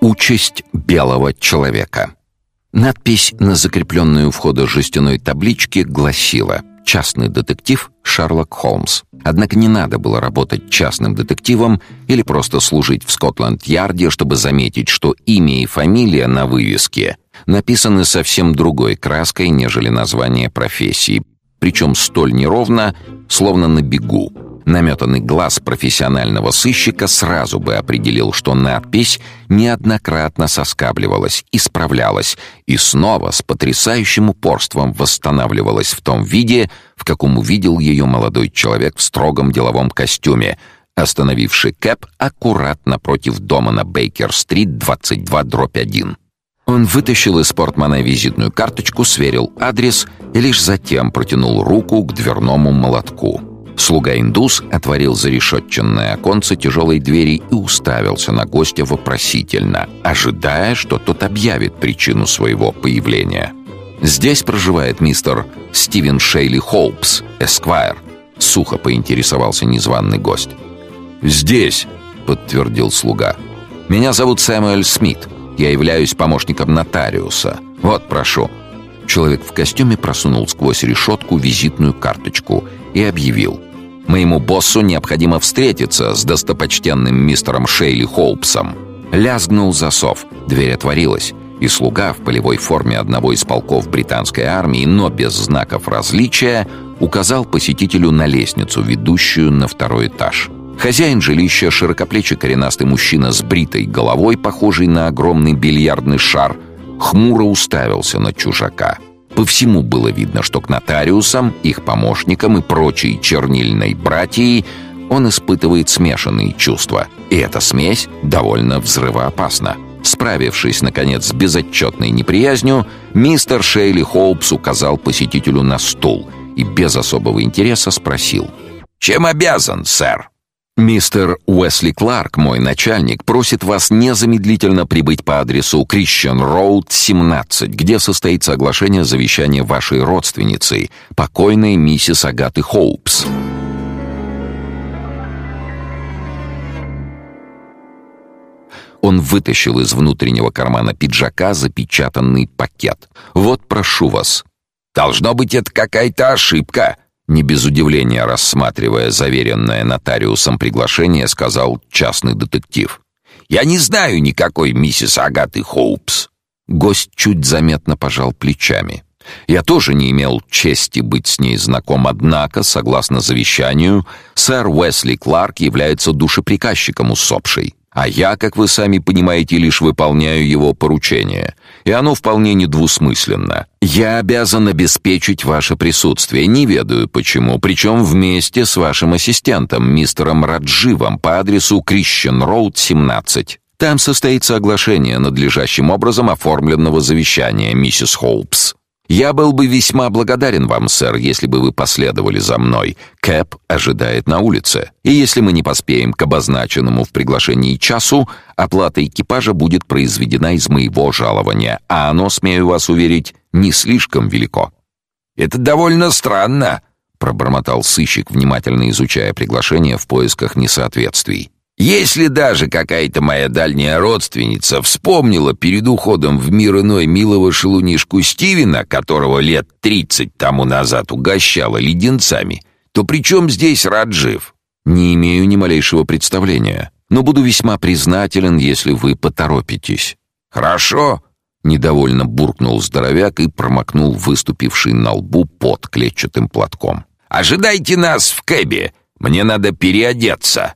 Участь белого человека. Надпись на закрепленной у входа жестяной табличке гласила «Частный детектив Шерлок Холмс». Однако не надо было работать частным детективом или просто служить в Скотланд-Ярде, чтобы заметить, что имя и фамилия на вывеске написаны совсем другой краской, нежели название профессии, причем столь неровно, словно на бегу. Наметанный глаз профессионального сыщика сразу бы определил, что надпись неоднократно соскабливалась, исправлялась и снова с потрясающим упорством восстанавливалась в том виде, в каком увидел ее молодой человек в строгом деловом костюме, остановивший Кэп аккуратно против дома на Бейкер-стрит 22-1. Он вытащил из портмона визитную карточку, сверил адрес и лишь затем протянул руку к дверному молотку. Слуга-индус отворил зарешетченное оконце тяжелой двери и уставился на гостя вопросительно, ожидая, что тот объявит причину своего появления. «Здесь проживает мистер Стивен Шейли Холпс, эсквайр», — сухо поинтересовался незваный гость. «Здесь», — подтвердил слуга. «Меня зовут Сэмюэль Смит. Я являюсь помощником нотариуса. Вот, прошу». Человек в костюме просунул сквозь решетку визитную карточку и объявил. «Моему боссу необходимо встретиться с достопочтенным мистером Шейли Холпсом». Лязгнул засов, дверь отворилась, и слуга в полевой форме одного из полков британской армии, но без знаков различия, указал посетителю на лестницу, ведущую на второй этаж. Хозяин жилища, широкоплечий коренастый мужчина с бритой головой, похожий на огромный бильярдный шар, хмуро уставился на чужака — по всему было видно, что к нотариусам, их помощникам и прочей чернильной братьей он испытывает смешанные чувства. И эта смесь довольно взрывоопасна. Справившись, наконец, с безотчетной неприязнью, мистер Шейли Хоупс указал посетителю на стул и без особого интереса спросил. «Чем обязан, сэр?» Мистер Уэсли Кларк, мой начальник, просит вас незамедлительно прибыть по адресу Крищен Роуд, 17, где состоится оглашение завещания вашей родственницы, покойной миссис Агаты Хоупс. Он вытащил из внутреннего кармана пиджака запечатанный пакет. Вот, прошу вас. Должно быть, это какая-то ошибка, не без удивления рассматривая заверенное нотариусом приглашение, сказал частный детектив. «Я не знаю никакой миссис Агаты Хоупс». Гость чуть заметно пожал плечами. «Я тоже не имел чести быть с ней знаком, однако, согласно завещанию, сэр Уэсли Кларк является душеприказчиком усопшей. А я, как вы сами понимаете, лишь выполняю его поручение. И оно вполне недвусмысленно. Я обязан обеспечить ваше присутствие, не ведаю почему, причем вместе с вашим ассистентом, мистером Радживом, по адресу Крищен Роуд, 17. Там состоится оглашение надлежащим образом оформленного завещания миссис Холпс. Я был бы весьма благодарен вам, сэр, если бы вы последовали за мной. Кэп ожидает на улице. И если мы не поспеем к обозначенному в приглашении часу, оплата экипажа будет произведена из моего жалования, а оно, смею вас уверить, не слишком велико. Это довольно странно, пробормотал сыщик, внимательно изучая приглашение в поисках несоответствий. Если даже какая-то моя дальняя родственница вспомнила перед уходом в мир иной милого шелунишку Стивена, которого лет тридцать тому назад угощала леденцами, то при чем здесь Раджив? Не имею ни малейшего представления, но буду весьма признателен, если вы поторопитесь. Хорошо, недовольно буркнул здоровяк и промокнул выступивший на лбу под клетчатым платком. Ожидайте нас в кэбе. Мне надо переодеться.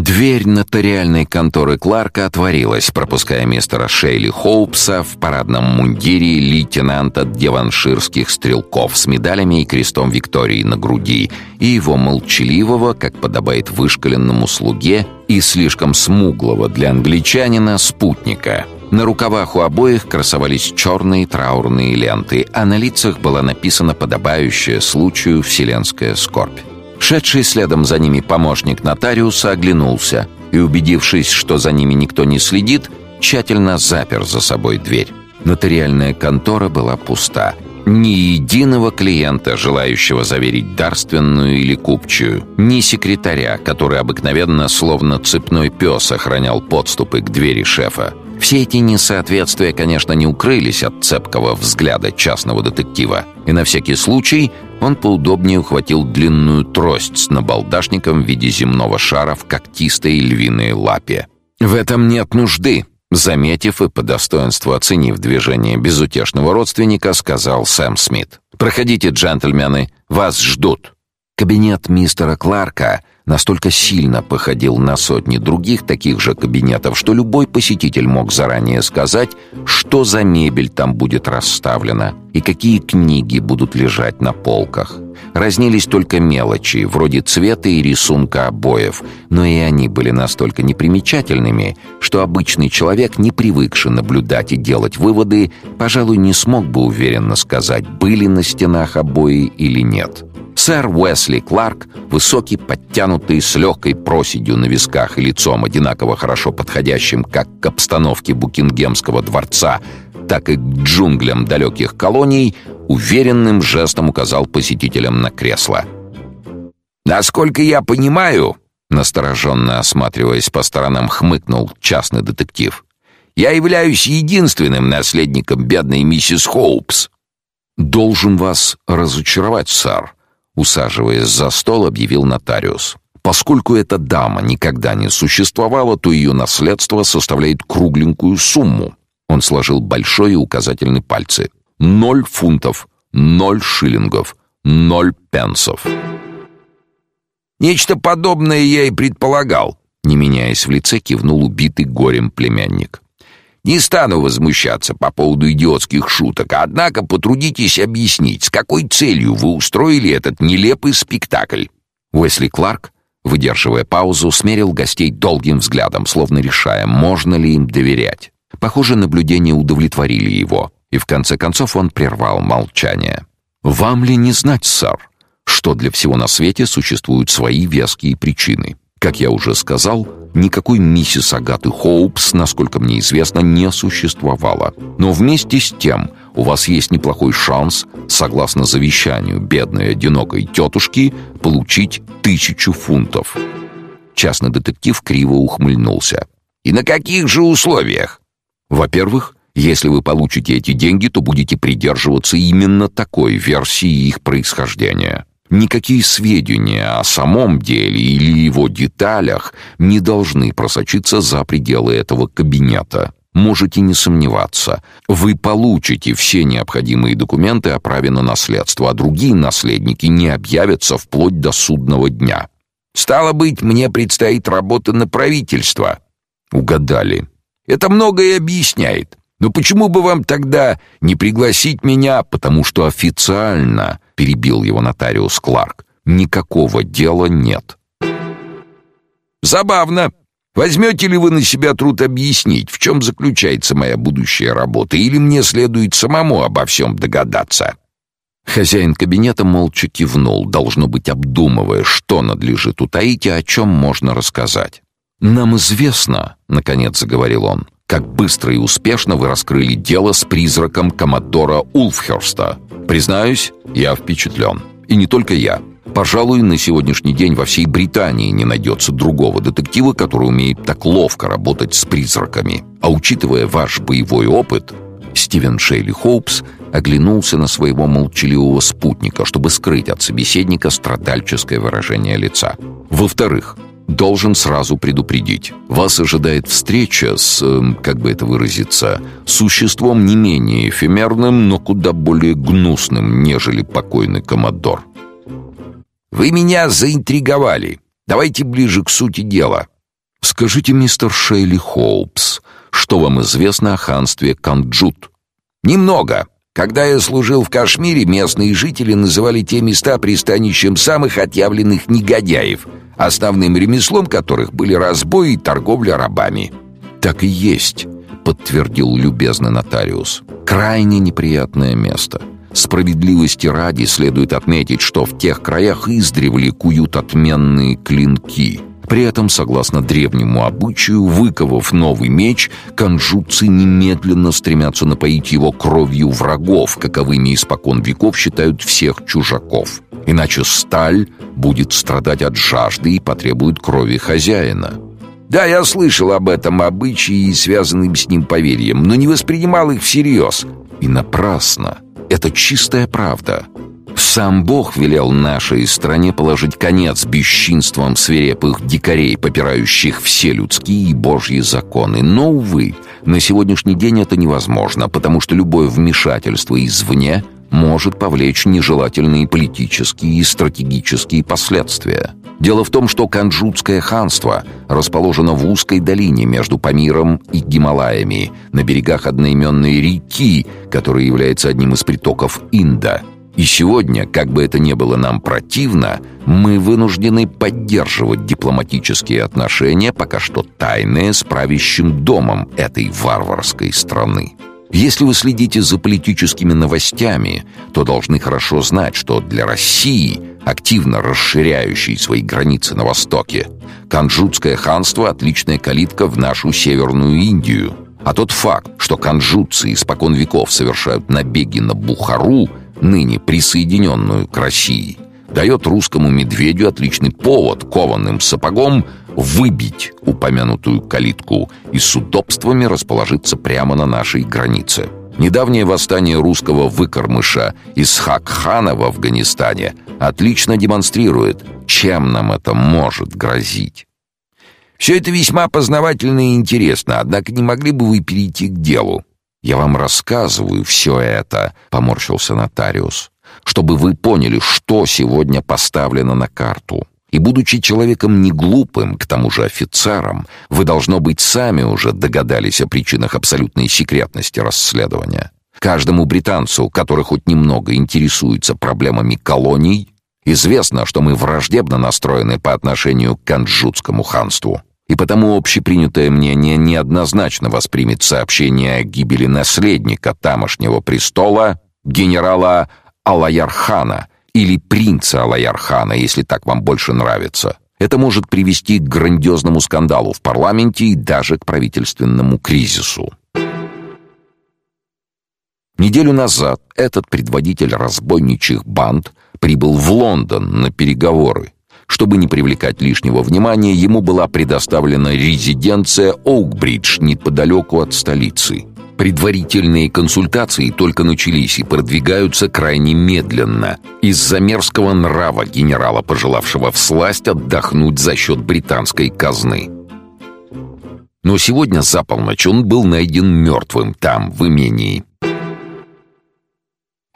Дверь нотариальной конторы Кларка отворилась, пропуская мистера Шейли Хоупса в парадном мундире лейтенанта деванширских стрелков с медалями и крестом Виктории на груди и его молчаливого, как подобает вышкаленному слуге, и слишком смуглого для англичанина спутника. На рукавах у обоих красовались черные траурные ленты, а на лицах была написана подобающая случаю вселенская скорбь. Шедший следом за ними помощник нотариуса оглянулся и, убедившись, что за ними никто не следит, тщательно запер за собой дверь. Нотариальная контора была пуста. Ни единого клиента, желающего заверить дарственную или купчую, ни секретаря, который обыкновенно, словно цепной пес, охранял подступы к двери шефа. Все эти несоответствия, конечно, не укрылись от цепкого взгляда частного детектива, и на всякий случай он поудобнее ухватил длинную трость с набалдашником в виде земного шара в когтистой львиной лапе. «В этом нет нужды», Заметив и по достоинству оценив движение безутешного родственника, сказал Сэм Смит. «Проходите, джентльмены, вас ждут». Кабинет мистера Кларка настолько сильно походил на сотни других таких же кабинетов, что любой посетитель мог заранее сказать, что за мебель там будет расставлена и какие книги будут лежать на полках. Разнились только мелочи, вроде цвета и рисунка обоев, но и они были настолько непримечательными, что обычный человек, не привыкший наблюдать и делать выводы, пожалуй, не смог бы уверенно сказать, были на стенах обои или нет. Сэр Уэсли Кларк, высокий, подтянутый, с легкой проседью на висках и лицом, одинаково хорошо подходящим как к обстановке Букингемского дворца, так и к джунглям далеких колоний, уверенным жестом указал посетителям на кресло. «Насколько я понимаю», — настороженно осматриваясь по сторонам, хмыкнул частный детектив, «я являюсь единственным наследником бедной миссис Хоупс». «Должен вас разочаровать, сэр», — усаживаясь за стол, объявил нотариус. Поскольку эта дама никогда не существовала, то ее наследство составляет кругленькую сумму. Он сложил большой и указательный пальцы. Ноль фунтов, ноль шиллингов, ноль пенсов. Нечто подобное я и предполагал, не меняясь в лице, кивнул убитый горем племянник. Не стану возмущаться по поводу идиотских шуток, однако потрудитесь объяснить, с какой целью вы устроили этот нелепый спектакль. Уэсли Кларк, выдерживая паузу, смерил гостей долгим взглядом, словно решая, можно ли им доверять. Похоже, наблюдения удовлетворили его и в конце концов он прервал молчание. «Вам ли не знать, сэр, что для всего на свете существуют свои веские причины? Как я уже сказал, никакой миссис Агаты Хоупс, насколько мне известно, не существовало. Но вместе с тем у вас есть неплохой шанс, согласно завещанию бедной одинокой тетушки, получить тысячу фунтов». Частный детектив криво ухмыльнулся. «И на каких же условиях?» «Во-первых, если вы получите эти деньги, то будете придерживаться именно такой версии их происхождения. Никакие сведения о самом деле или его деталях не должны просочиться за пределы этого кабинета. Можете не сомневаться, вы получите все необходимые документы о праве на наследство, а другие наследники не объявятся вплоть до судного дня. Стало быть, мне предстоит работа на правительство. Угадали. Это многое объясняет. Но почему бы вам тогда не пригласить меня, потому что официально, перебил его нотариус Кларк, никакого дела нет. Забавно. Возьмете ли вы на себя труд объяснить, в чем заключается моя будущая работа, или мне следует самому обо всем догадаться? Хозяин кабинета молча кивнул, должно быть, обдумывая, что надлежит утаить и о чем можно рассказать. «Нам известно», — наконец заговорил он, — как быстро и успешно вы раскрыли дело с призраком коммодора Улфхерста. Признаюсь, я впечатлен. И не только я. Пожалуй, на сегодняшний день во всей Британии не найдется другого детектива, который умеет так ловко работать с призраками. А учитывая ваш боевой опыт, Стивен Шейли Хоупс оглянулся на своего молчаливого спутника, чтобы скрыть от собеседника страдальческое выражение лица. Во-вторых, Должен сразу предупредить. Вас ожидает встреча с, эм, как бы это выразиться, существом не менее эфемерным, но куда более гнусным, нежели покойный коммодор. Вы меня заинтриговали. Давайте ближе к сути дела. Скажите, мистер Шейли Хоупс, что вам известно о ханстве Канджут? Немного. Когда я служил в Кашмире, местные жители называли те места пристанищем самых отъявленных негодяев — основным ремеслом которых были разбой и торговля рабами. «Так и есть», — подтвердил любезный нотариус. «Крайне неприятное место. Справедливости ради следует отметить, что в тех краях издревле куют отменные клинки. При этом, согласно древнему обычаю, выковав новый меч, канджутцы немедленно стремятся напоить его кровью врагов, каковыми испокон веков считают всех чужаков. Иначе сталь будет страдать от жажды и потребует крови хозяина. Да, я слышал об этом обычае и связанным с ним поверьям, но не воспринимал их всерьез. И напрасно. Это чистая правда. Сам Бог велел нашей стране положить конец бесчинствам свирепых дикарей, попирающих все людские и божьи законы. Но, увы, на сегодняшний день это невозможно, потому что любое вмешательство извне может повлечь нежелательные политические и стратегические последствия. Дело в том, что Канджутское ханство расположено в узкой долине между Памиром и Гималаями, на берегах одноименной реки, которая является одним из притоков Инда – и сегодня, как бы это ни было нам противно, мы вынуждены поддерживать дипломатические отношения, пока что тайные, с правящим домом этой варварской страны. Если вы следите за политическими новостями, то должны хорошо знать, что для России, активно расширяющей свои границы на востоке, Канджутское ханство — отличная калитка в нашу Северную Индию. А тот факт, что канджутцы испокон веков совершают набеги на Бухару — ныне присоединенную к России, дает русскому медведю отличный повод кованым сапогом выбить упомянутую калитку и с удобствами расположиться прямо на нашей границе. Недавнее восстание русского выкормыша из Хакхана в Афганистане отлично демонстрирует, чем нам это может грозить. Все это весьма познавательно и интересно, однако не могли бы вы перейти к делу? «Я вам рассказываю все это», — поморщился нотариус, «чтобы вы поняли, что сегодня поставлено на карту. И будучи человеком не глупым, к тому же офицером, вы, должно быть, сами уже догадались о причинах абсолютной секретности расследования. Каждому британцу, который хоть немного интересуется проблемами колоний, известно, что мы враждебно настроены по отношению к Канджутскому ханству и потому общепринятое мнение неоднозначно воспримет сообщение о гибели наследника тамошнего престола генерала Алаярхана или принца Алаярхана, если так вам больше нравится. Это может привести к грандиозному скандалу в парламенте и даже к правительственному кризису. Неделю назад этот предводитель разбойничьих банд прибыл в Лондон на переговоры. Чтобы не привлекать лишнего внимания, ему была предоставлена резиденция Оукбридж неподалеку от столицы. Предварительные консультации только начались и продвигаются крайне медленно из-за мерзкого нрава генерала, пожелавшего всласть отдохнуть за счет британской казны. Но сегодня за полночь он был найден мертвым там, в имении.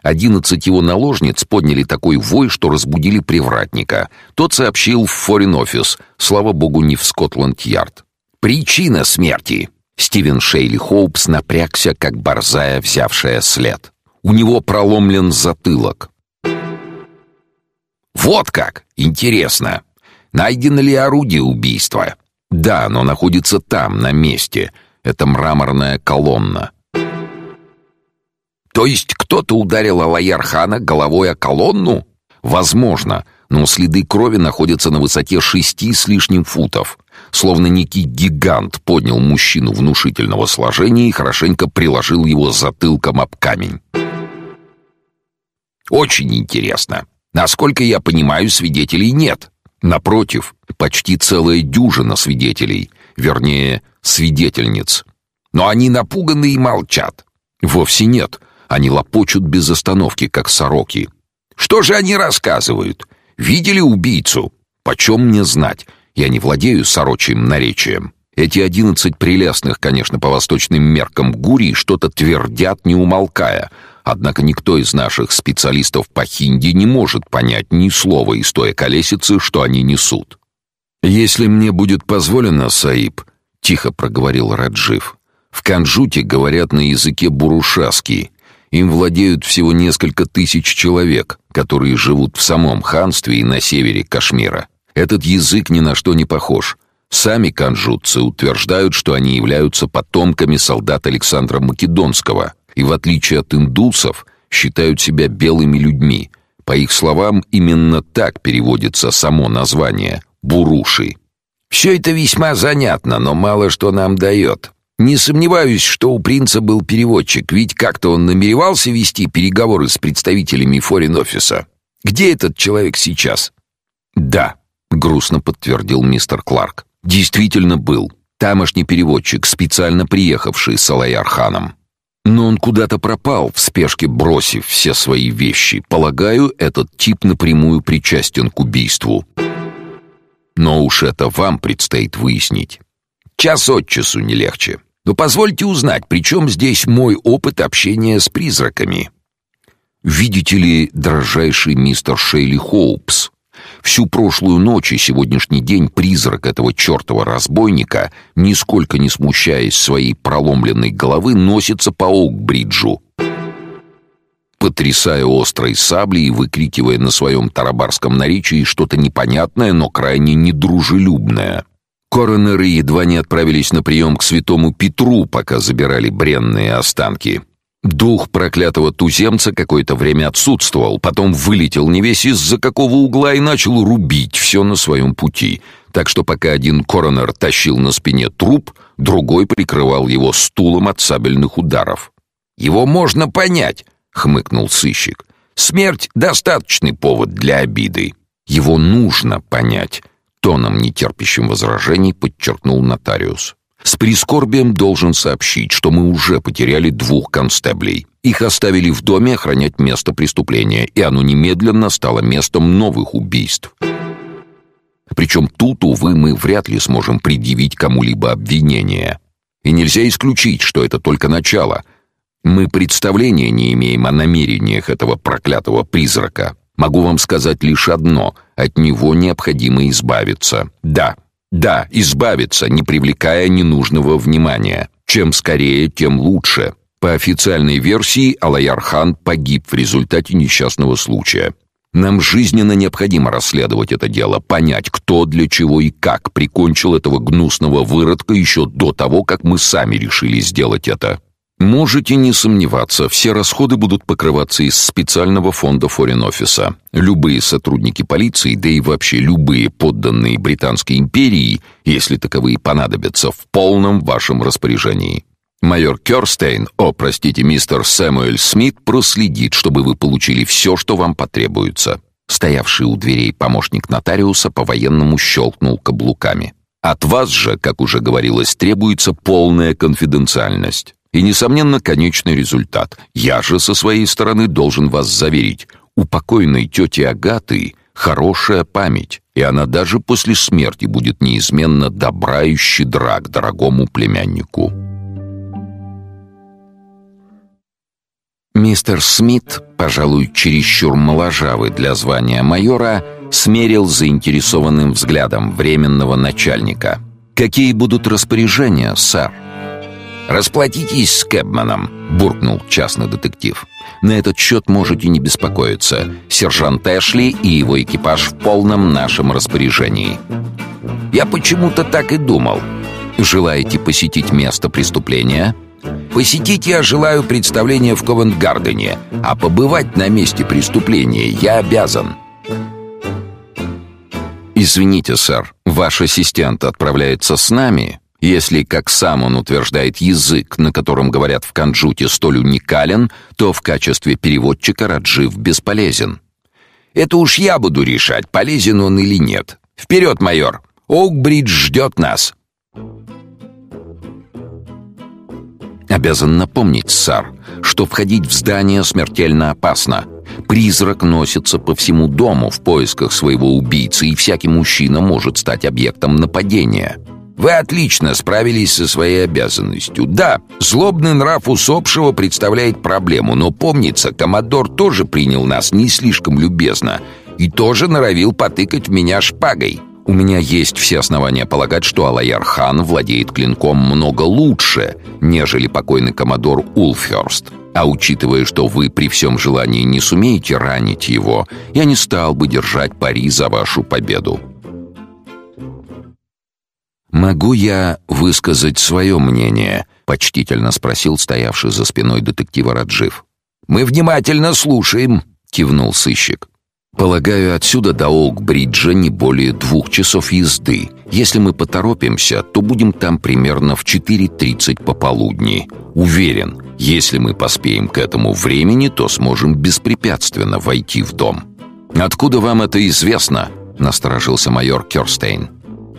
Одиннадцать его наложниц подняли такой вой, что разбудили привратника. Тот сообщил в форин-офис, слава богу, не в Скотланд-Ярд. «Причина смерти!» Стивен Шейли Хоупс напрягся, как борзая, взявшая след. У него проломлен затылок. «Вот как! Интересно! Найдено ли орудие убийства?» «Да, но находится там, на месте. Это мраморная колонна. То есть кто-то ударил Алаярхана головой о колонну? Возможно, но следы крови находятся на высоте шести с лишним футов. Словно некий гигант поднял мужчину внушительного сложения и хорошенько приложил его затылком об камень. Очень интересно. Насколько я понимаю, свидетелей нет. Напротив, почти целая дюжина свидетелей, вернее, свидетельниц. Но они напуганы и молчат. Вовсе нет. Они лопочут без остановки, как сороки. Что же они рассказывают? Видели убийцу? Почем мне знать? Я не владею сорочьим наречием. Эти одиннадцать прелестных, конечно, по восточным меркам гурий что-то твердят, не умолкая. Однако никто из наших специалистов по хинди не может понять ни слова из той колесицы, что они несут. «Если мне будет позволено, Саиб», — тихо проговорил Раджив, — «в Канджуте говорят на языке бурушаский, им владеют всего несколько тысяч человек, которые живут в самом ханстве и на севере Кашмира. Этот язык ни на что не похож. Сами канжутцы утверждают, что они являются потомками солдат Александра Македонского и, в отличие от индусов, считают себя белыми людьми. По их словам, именно так переводится само название — буруши. Все это весьма занятно, но мало что нам дает. Не сомневаюсь, что у принца был переводчик, ведь как-то он намеревался вести переговоры с представителями форин-офиса. Где этот человек сейчас? Да, грустно подтвердил мистер Кларк. Действительно был. Тамошний переводчик, специально приехавший с Алаярханом. Но он куда-то пропал, в спешке бросив все свои вещи. Полагаю, этот тип напрямую причастен к убийству. Но уж это вам предстоит выяснить. Час от часу не легче. Но позвольте узнать, при чем здесь мой опыт общения с призраками? Видите ли, дрожайший мистер Шейли Хоупс, всю прошлую ночь и сегодняшний день призрак этого чертова разбойника, нисколько не смущаясь своей проломленной головы, носится по Оук-бриджу, потрясая острой саблей и выкрикивая на своем тарабарском наречии что-то непонятное, но крайне недружелюбное. Коронеры едва не отправились на прием к святому Петру, пока забирали бренные останки. Дух проклятого туземца какое-то время отсутствовал, потом вылетел не весь из-за какого угла и начал рубить все на своем пути. Так что пока один коронер тащил на спине труп, другой прикрывал его стулом от сабельных ударов. «Его можно понять», — хмыкнул сыщик. «Смерть — достаточный повод для обиды». «Его нужно понять», тоном, нетерпящим возражений, подчеркнул нотариус. С прискорбием должен сообщить, что мы уже потеряли двух констеблей. Их оставили в доме охранять место преступления, и оно немедленно стало местом новых убийств. Причем тут, увы, мы вряд ли сможем предъявить кому-либо обвинение. И нельзя исключить, что это только начало. Мы представления не имеем о намерениях этого проклятого призрака. Могу вам сказать лишь одно: от него необходимо избавиться. Да, да, избавиться, не привлекая ненужного внимания. Чем скорее, тем лучше. По официальной версии, Алаяр-хан погиб в результате несчастного случая. Нам жизненно необходимо расследовать это дело, понять, кто, для чего и как прикончил этого гнусного выродка еще до того, как мы сами решили сделать это. Можете не сомневаться, все расходы будут покрываться из специального фонда форин-офиса. Любые сотрудники полиции, да и вообще любые подданные Британской империи, если таковые понадобятся, в полном вашем распоряжении. Майор Кёрстейн, о, простите, мистер Сэмюэль Смит, проследит, чтобы вы получили все, что вам потребуется. Стоявший у дверей помощник нотариуса по-военному щелкнул каблуками. От вас же, как уже говорилось, требуется полная конфиденциальность. И, несомненно, конечный результат. Я же со своей стороны должен вас заверить, у покойной тети Агаты хорошая память, и она даже после смерти будет неизменно добра и щедра к дорогому племяннику. Мистер Смит, пожалуй, чересчур моложавый для звания майора, смерил заинтересованным взглядом временного начальника. «Какие будут распоряжения, сэр?» «Расплатитесь с Кэбманом», — буркнул частный детектив. «На этот счет можете не беспокоиться. Сержант Эшли и его экипаж в полном нашем распоряжении». «Я почему-то так и думал». «Желаете посетить место преступления?» «Посетить я желаю представление в Ковент-Гардене, а побывать на месте преступления я обязан». «Извините, сэр, ваш ассистент отправляется с нами?» Если, как сам он утверждает, язык, на котором говорят в Канджуте, столь уникален, то в качестве переводчика Раджив бесполезен. Это уж я буду решать, полезен он или нет. Вперед, майор! Оукбридж ждет нас!» Обязан напомнить, сэр, что входить в здание смертельно опасно. Призрак носится по всему дому в поисках своего убийцы, и всякий мужчина может стать объектом нападения. Вы отлично справились со своей обязанностью. Да, злобный нрав усопшего представляет проблему, но помнится, коммодор тоже принял нас не слишком любезно и тоже норовил потыкать в меня шпагой. У меня есть все основания полагать, что Алаяр-хан владеет клинком много лучше, нежели покойный коммодор Улфхерст. А учитывая, что вы при всем желании не сумеете ранить его, я не стал бы держать пари за вашу победу. «Могу я высказать свое мнение?» — почтительно спросил стоявший за спиной детектива Раджив. «Мы внимательно слушаем», — кивнул сыщик. Полагаю, отсюда до Оук-бриджа не более двух часов езды. Если мы поторопимся, то будем там примерно в 4.30 пополудни. Уверен, если мы поспеем к этому времени, то сможем беспрепятственно войти в дом. Откуда вам это известно? насторожился майор Кёрстейн.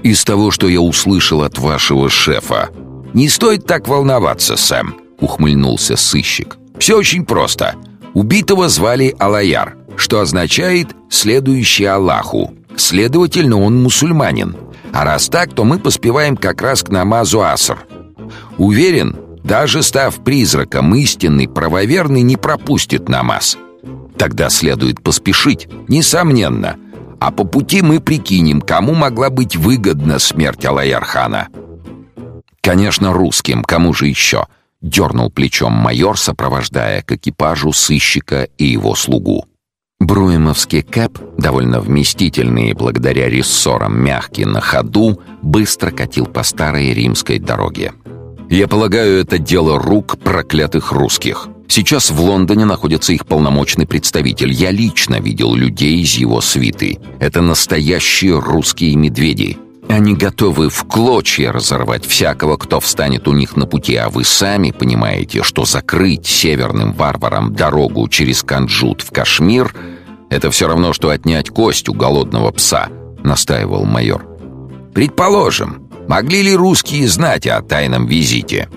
Из того, что я услышал от вашего шефа. Не стоит так волноваться, Сэм, ухмыльнулся сыщик. Все очень просто. Убитого звали Алаяр что означает «следующий Аллаху». Следовательно, он мусульманин. А раз так, то мы поспеваем как раз к намазу Аср. Уверен, даже став призраком, истинный правоверный не пропустит намаз. Тогда следует поспешить, несомненно. А по пути мы прикинем, кому могла быть выгодна смерть Алаярхана. Конечно, русским, кому же еще? Дернул плечом майор, сопровождая к экипажу сыщика и его слугу. Бруемовский кэп, довольно вместительный и благодаря рессорам мягкий на ходу, быстро катил по старой римской дороге. Я полагаю, это дело рук проклятых русских. Сейчас в Лондоне находится их полномочный представитель. Я лично видел людей из его свиты. Это настоящие русские медведи. Они готовы в клочья разорвать всякого, кто встанет у них на пути, а вы сами понимаете, что закрыть северным варварам дорогу через Канджут в Кашмир — это все равно, что отнять кость у голодного пса, — настаивал майор. «Предположим, могли ли русские знать о тайном визите?»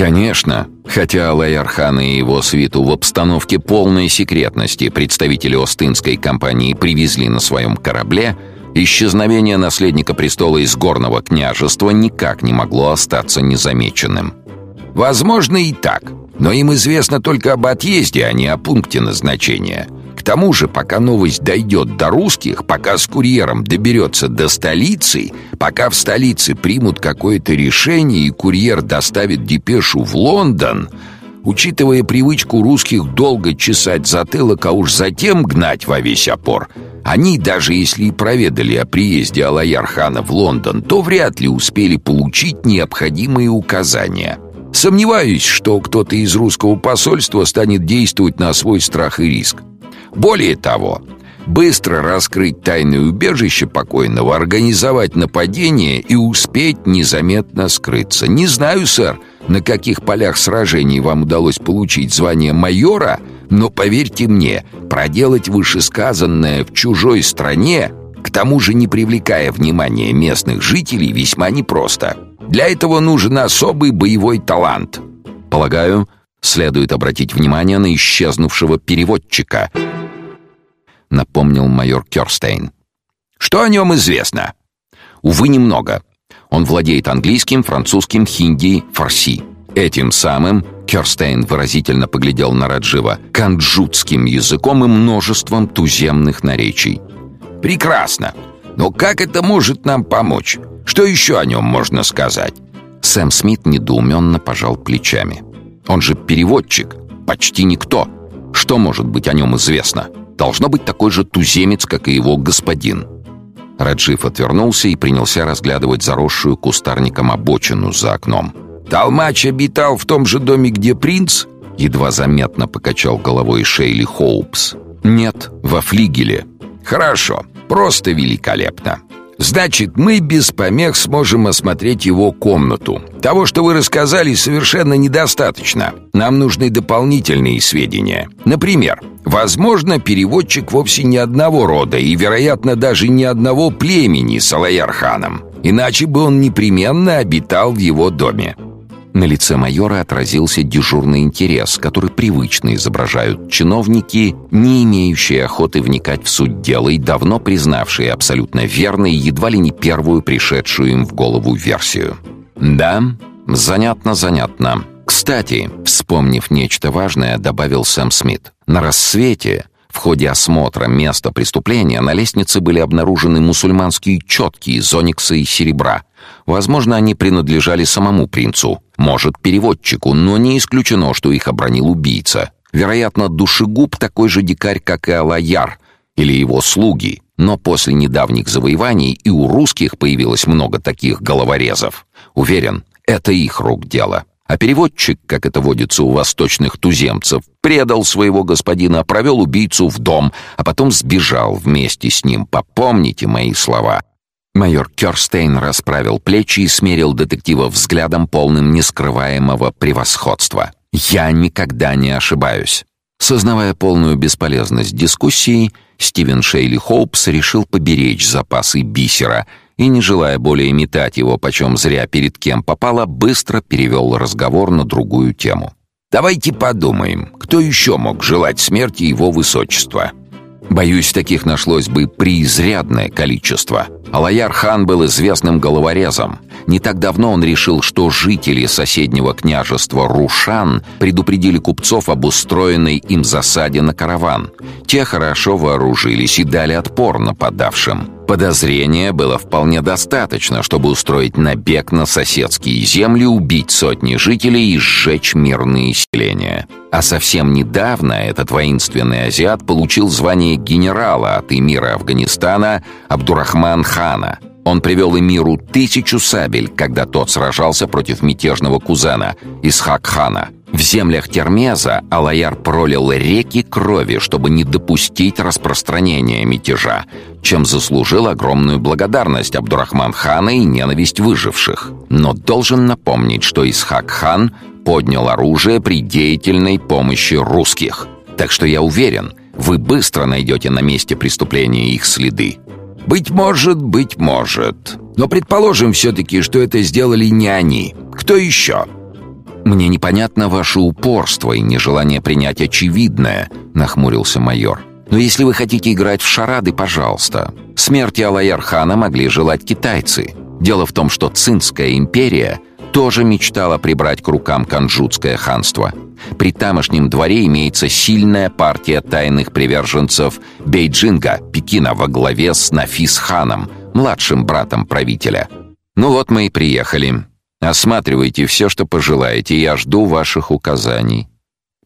Конечно, хотя Алайархан и его свиту в обстановке полной секретности представители Остинской компании привезли на своем корабле — Исчезновение наследника престола из горного княжества никак не могло остаться незамеченным. Возможно и так, но им известно только об отъезде, а не о пункте назначения. К тому же, пока новость дойдет до русских, пока с курьером доберется до столицы, пока в столице примут какое-то решение и курьер доставит депешу в Лондон, учитывая привычку русских долго чесать затылок, а уж затем гнать во весь опор – они, даже если и проведали о приезде Алаяр-хана в Лондон, то вряд ли успели получить необходимые указания. Сомневаюсь, что кто-то из русского посольства станет действовать на свой страх и риск. Более того, быстро раскрыть тайное убежище покойного, организовать нападение и успеть незаметно скрыться. Не знаю, сэр, на каких полях сражений вам удалось получить звание майора — но поверьте мне, проделать вышесказанное в чужой стране, к тому же не привлекая внимания местных жителей, весьма непросто. Для этого нужен особый боевой талант. Полагаю, следует обратить внимание на исчезнувшего переводчика, напомнил майор Кёрстейн. Что о нем известно? Увы, немного. Он владеет английским, французским, хинди, фарси. Этим самым Керстейн выразительно поглядел на Раджива канджутским языком и множеством туземных наречий. Прекрасно. Но как это может нам помочь? Что еще о нем можно сказать? Сэм Смит недоуменно пожал плечами. Он же переводчик, почти никто. Что может быть о нем известно? Должно быть такой же туземец, как и его господин. Раджив отвернулся и принялся разглядывать заросшую кустарником обочину за окном. Толмач обитал в том же доме, где принц?» Едва заметно покачал головой Шейли Хоупс. «Нет, во флигеле». «Хорошо, просто великолепно. Значит, мы без помех сможем осмотреть его комнату. Того, что вы рассказали, совершенно недостаточно. Нам нужны дополнительные сведения. Например, возможно, переводчик вовсе не одного рода и, вероятно, даже не одного племени с Алаярханом. Иначе бы он непременно обитал в его доме. На лице майора отразился дежурный интерес, который привычно изображают чиновники, не имеющие охоты вникать в суть дела и давно признавшие абсолютно верной, едва ли не первую пришедшую им в голову версию. «Да, занятно, занятно. Кстати, вспомнив нечто важное, добавил Сэм Смит. На рассвете в ходе осмотра места преступления на лестнице были обнаружены мусульманские четки из оникса и серебра. Возможно, они принадлежали самому принцу, может, переводчику, но не исключено, что их обронил убийца. Вероятно, душегуб такой же дикарь, как и Алаяр, или его слуги. Но после недавних завоеваний и у русских появилось много таких головорезов. Уверен, это их рук дело. А переводчик, как это водится у восточных туземцев, предал своего господина, провел убийцу в дом, а потом сбежал вместе с ним. Попомните мои слова. Майор Кёрстейн расправил плечи и смерил детектива взглядом полным нескрываемого превосходства. Я никогда не ошибаюсь. Сознавая полную бесполезность дискуссии, Стивен Шейли Хоупс решил поберечь запасы бисера и, не желая более метать его почем зря перед кем попало, быстро перевел разговор на другую тему. «Давайте подумаем, кто еще мог желать смерти его высочества?» Боюсь, таких нашлось бы преизрядное количество. Алаяр хан был известным головорезом. Не так давно он решил, что жители соседнего княжества Рушан предупредили купцов об устроенной им засаде на караван. Те хорошо вооружились и дали отпор нападавшим. Подозрения было вполне достаточно, чтобы устроить набег на соседские земли, убить сотни жителей и сжечь мирные селения. А совсем недавно этот воинственный азиат получил звание генерала от эмира Афганистана Абдурахман хана. Он привел эмиру тысячу сабель, когда тот сражался против мятежного кузена Исхак хана – в землях Термеза Алаяр пролил реки крови, чтобы не допустить распространения мятежа, чем заслужил огромную благодарность Абдурахман хана и ненависть выживших. Но должен напомнить, что Исхак хан поднял оружие при деятельной помощи русских. Так что я уверен, вы быстро найдете на месте преступления их следы. Быть может, быть может. Но предположим все-таки, что это сделали не они. Кто еще?» «Мне непонятно ваше упорство и нежелание принять очевидное», — нахмурился майор. «Но если вы хотите играть в шарады, пожалуйста. Смерти Алаяр-хана могли желать китайцы. Дело в том, что Цинская империя тоже мечтала прибрать к рукам Канжутское ханство. При тамошнем дворе имеется сильная партия тайных приверженцев Бейджинга, Пекина, во главе с Нафис-ханом, младшим братом правителя. Ну вот мы и приехали. Осматривайте все, что пожелаете, я жду ваших указаний.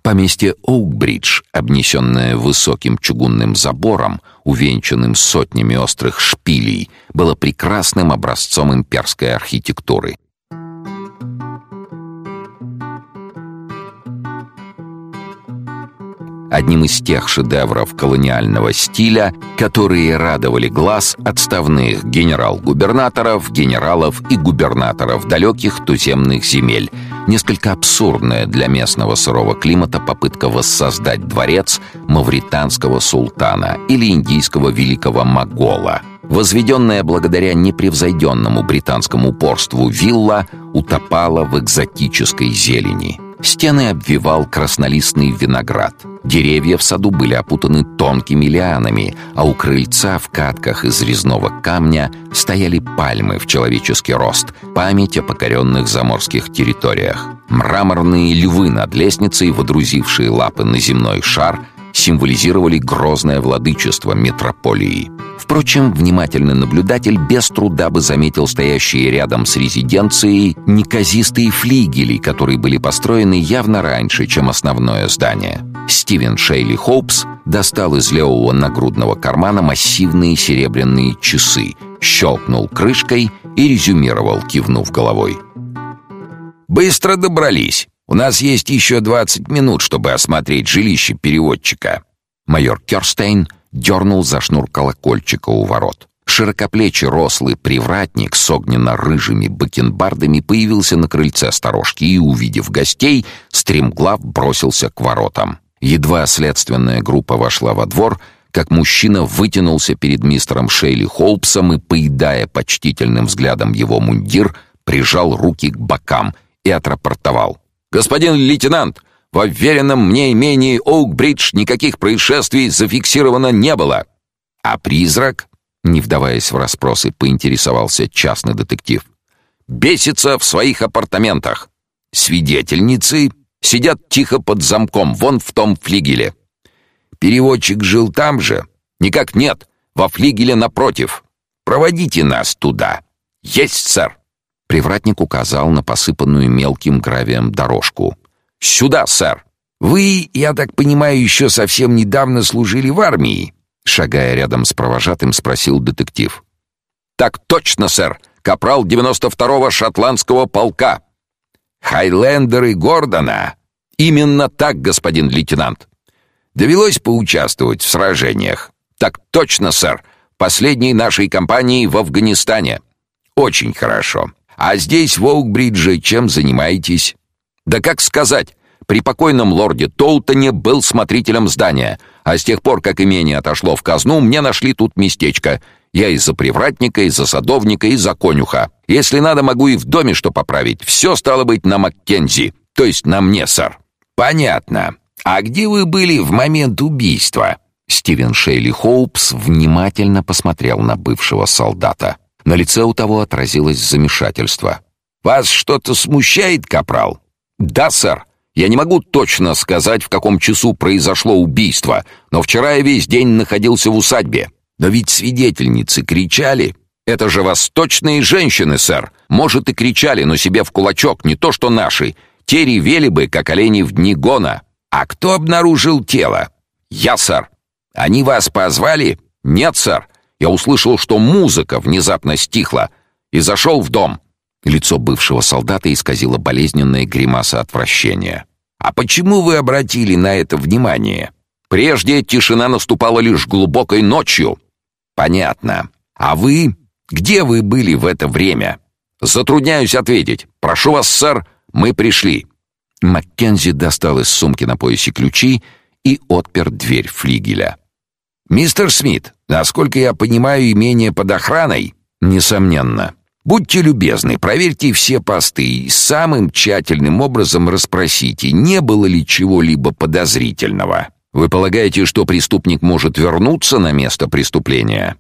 Поместье Оукбридж, обнесенное высоким чугунным забором, увенчанным сотнями острых шпилей, было прекрасным образцом имперской архитектуры. Одним из тех шедевров колониального стиля, которые радовали глаз отставных генерал-губернаторов, генералов и губернаторов далеких туземных земель. Несколько абсурдная для местного сырого климата попытка воссоздать дворец мавританского султана или индийского великого могола. Возведенная благодаря непревзойденному британскому упорству вилла утопала в экзотической зелени – Стены обвивал краснолистный виноград. Деревья в саду были опутаны тонкими лианами, а у крыльца в катках из резного камня стояли пальмы в человеческий рост, память о покоренных заморских территориях. Мраморные львы над лестницей, водрузившие лапы на земной шар, символизировали грозное владычество метрополии. Впрочем, внимательный наблюдатель без труда бы заметил стоящие рядом с резиденцией неказистые флигели, которые были построены явно раньше, чем основное здание. Стивен Шейли Хоупс достал из левого нагрудного кармана массивные серебряные часы, щелкнул крышкой и резюмировал, кивнув головой. «Быстро добрались. У нас есть еще 20 минут, чтобы осмотреть жилище переводчика». Майор Керстейн дернул за шнур колокольчика у ворот. Широкоплечий рослый привратник с огненно-рыжими бакенбардами появился на крыльце сторожки и, увидев гостей, стремглав бросился к воротам. Едва следственная группа вошла во двор, как мужчина вытянулся перед мистером Шейли Холпсом и, поедая почтительным взглядом его мундир, прижал руки к бокам и отрапортовал. «Господин лейтенант, в уверенном мне имении Оукбридж никаких происшествий зафиксировано не было. А призрак, не вдаваясь в расспросы, поинтересовался частный детектив. Бесится в своих апартаментах. Свидетельницы сидят тихо под замком вон в том флигеле. Переводчик жил там же? Никак нет, во флигеле напротив. Проводите нас туда. Есть, сэр. Привратник указал на посыпанную мелким гравием дорожку. «Сюда, сэр!» «Вы, я так понимаю, еще совсем недавно служили в армии?» Шагая рядом с провожатым, спросил детектив. «Так точно, сэр! Капрал 92-го шотландского полка!» Хайлендеры Гордона?» «Именно так, господин лейтенант». «Довелось поучаствовать в сражениях?» «Так точно, сэр. Последней нашей кампании в Афганистане». «Очень хорошо. А здесь, в Оукбридже, чем занимаетесь?» «Да как сказать. При покойном лорде Толтоне был смотрителем здания, а с тех пор, как имение отошло в казну, мне нашли тут местечко. Я и за привратника, и за садовника, и за конюха. Если надо, могу и в доме что поправить. Все стало быть на Маккензи, то есть на мне, сэр». «Понятно. А где вы были в момент убийства?» Стивен Шейли Хоупс внимательно посмотрел на бывшего солдата. На лице у того отразилось замешательство. «Вас что-то смущает, капрал?» «Да, сэр. Я не могу точно сказать, в каком часу произошло убийство, но вчера я весь день находился в усадьбе. Но ведь свидетельницы кричали. Это же восточные женщины, сэр. Может, и кричали, но себе в кулачок, не то что наши. Те ревели бы, как олени в дни гона. А кто обнаружил тело? Я, сэр. Они вас позвали? Нет, сэр. Я услышал, что музыка внезапно стихла и зашел в дом. Лицо бывшего солдата исказило болезненная гримаса отвращения. А почему вы обратили на это внимание? Прежде тишина наступала лишь глубокой ночью. Понятно. А вы? Где вы были в это время? Затрудняюсь ответить. Прошу вас, сэр, мы пришли. Маккензи достал из сумки на поясе ключи и отпер дверь флигеля. Мистер Смит, насколько я понимаю, имение под охраной, несомненно. Будьте любезны, проверьте все посты и самым тщательным образом расспросите, не было ли чего-либо подозрительного. Вы полагаете, что преступник может вернуться на место преступления?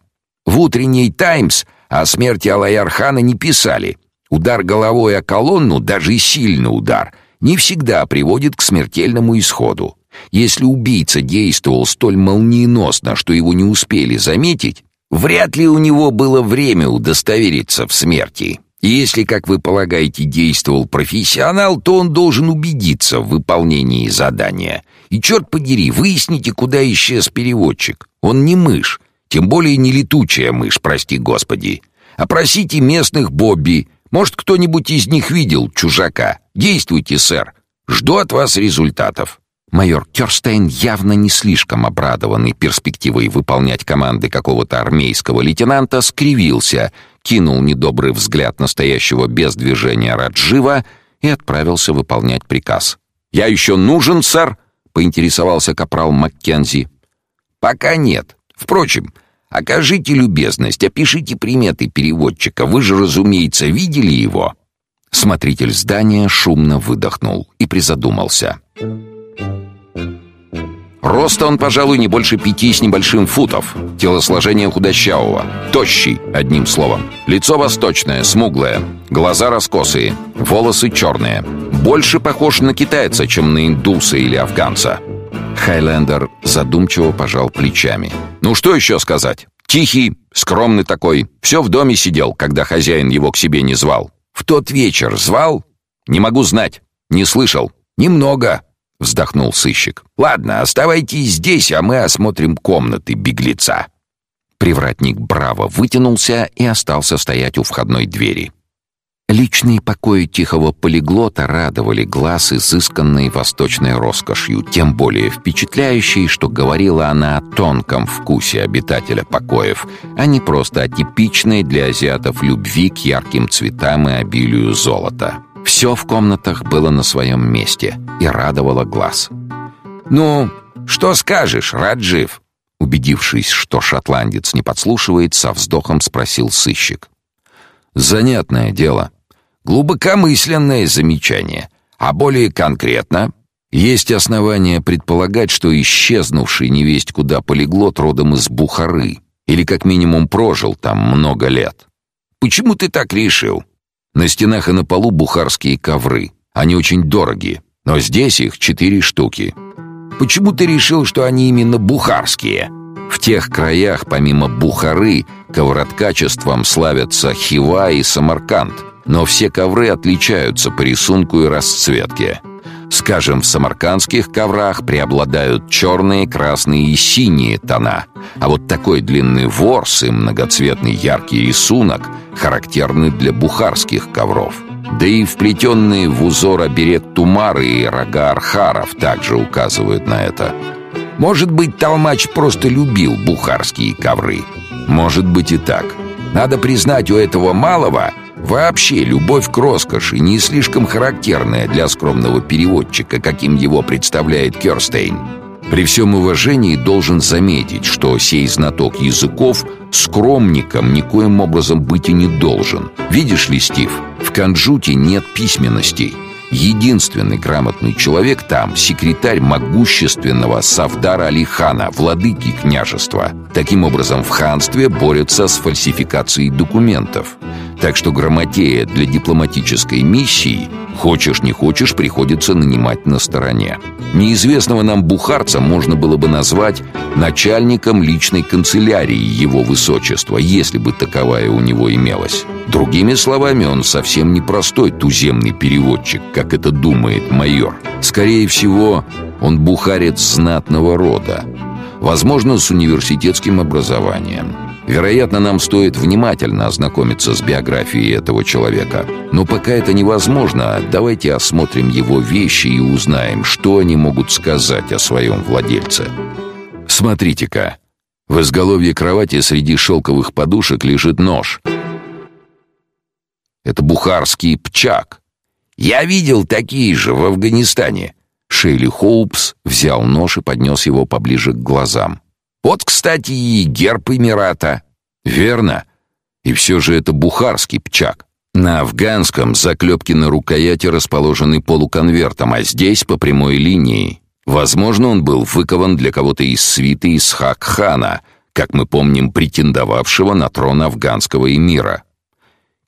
В утренний Таймс о смерти Алаярхана не писали. Удар головой о колонну, даже сильный удар, не всегда приводит к смертельному исходу. Если убийца действовал столь молниеносно, что его не успели заметить, вряд ли у него было время удостовериться в смерти. И если, как вы полагаете, действовал профессионал, то он должен убедиться в выполнении задания. И черт подери, выясните, куда исчез переводчик. Он не мышь, тем более не летучая мышь, прости господи. Опросите местных Бобби. Может, кто-нибудь из них видел чужака. Действуйте, сэр. Жду от вас результатов. Майор Кёрстейн, явно не слишком обрадованный перспективой выполнять команды какого-то армейского лейтенанта, скривился, кинул недобрый взгляд настоящего без движения Раджива и отправился выполнять приказ. «Я еще нужен, сэр?» — поинтересовался капрал Маккензи. «Пока нет. Впрочем, окажите любезность, опишите приметы переводчика. Вы же, разумеется, видели его?» Смотритель здания шумно выдохнул и призадумался. Роста он, пожалуй, не больше пяти с небольшим футов. Телосложение худощавого. Тощий, одним словом. Лицо восточное, смуглое. Глаза раскосые. Волосы черные. Больше похож на китайца, чем на индуса или афганца. Хайлендер задумчиво пожал плечами. «Ну что еще сказать? Тихий, скромный такой. Все в доме сидел, когда хозяин его к себе не звал. В тот вечер звал? Не могу знать. Не слышал. Немного вздохнул сыщик. Ладно, оставайтесь здесь, а мы осмотрим комнаты беглеца. Привратник браво вытянулся и остался стоять у входной двери. Личные покои тихого полиглота радовали глаз изысканной восточной роскошью, тем более впечатляющей, что говорила она о тонком вкусе обитателя покоев, а не просто о типичной для азиатов любви к ярким цветам и обилию золота. Все в комнатах было на своем месте и радовало глаз. «Ну, что скажешь, Раджив?» Убедившись, что шотландец не подслушивает, со вздохом спросил сыщик. «Занятное дело. Глубокомысленное замечание. А более конкретно, есть основания предполагать, что исчезнувший невесть куда полиглот родом из Бухары, или как минимум прожил там много лет. Почему ты так решил?» На стенах и на полу бухарские ковры. Они очень дорогие, но здесь их четыре штуки. Почему ты решил, что они именно бухарские? В тех краях, помимо Бухары, ковроткачеством славятся Хива и Самарканд, но все ковры отличаются по рисунку и расцветке. Скажем, в самаркандских коврах преобладают черные, красные и синие тона, а вот такой длинный ворс и многоцветный яркий рисунок характерны для бухарских ковров. Да и вплетенные в узор оберег Тумары и рога Архаров также указывают на это. Может быть, Толмач просто любил бухарские ковры. Может быть и так. Надо признать, у этого малого вообще любовь к роскоши не слишком характерная для скромного переводчика, каким его представляет Кёрстейн. При всем уважении должен заметить, что сей знаток языков скромником никоим образом быть и не должен. Видишь ли, Стив, в Канджуте нет письменностей. Единственный грамотный человек там — секретарь могущественного Савдара Алихана, владыки княжества. Таким образом, в ханстве борются с фальсификацией документов. Так что грамотея для дипломатической миссии, хочешь не хочешь, приходится нанимать на стороне. Неизвестного нам бухарца можно было бы назвать начальником личной канцелярии его высочества, если бы таковая у него имелась. Другими словами, он совсем не простой туземный переводчик, как это думает майор. Скорее всего, он бухарец знатного рода. Возможно, с университетским образованием. Вероятно, нам стоит внимательно ознакомиться с биографией этого человека. Но пока это невозможно, давайте осмотрим его вещи и узнаем, что они могут сказать о своем владельце. Смотрите-ка. В изголовье кровати среди шелковых подушек лежит нож. Это бухарский пчак. Я видел такие же в Афганистане. Шейли Хоупс взял нож и поднес его поближе к глазам. Вот, кстати, и герб Эмирата. Верно. И все же это бухарский пчак. На афганском заклепки на рукояти расположены полуконвертом, а здесь по прямой линии. Возможно, он был выкован для кого-то из свиты Исхак-хана, как мы помним, претендовавшего на трон афганского эмира.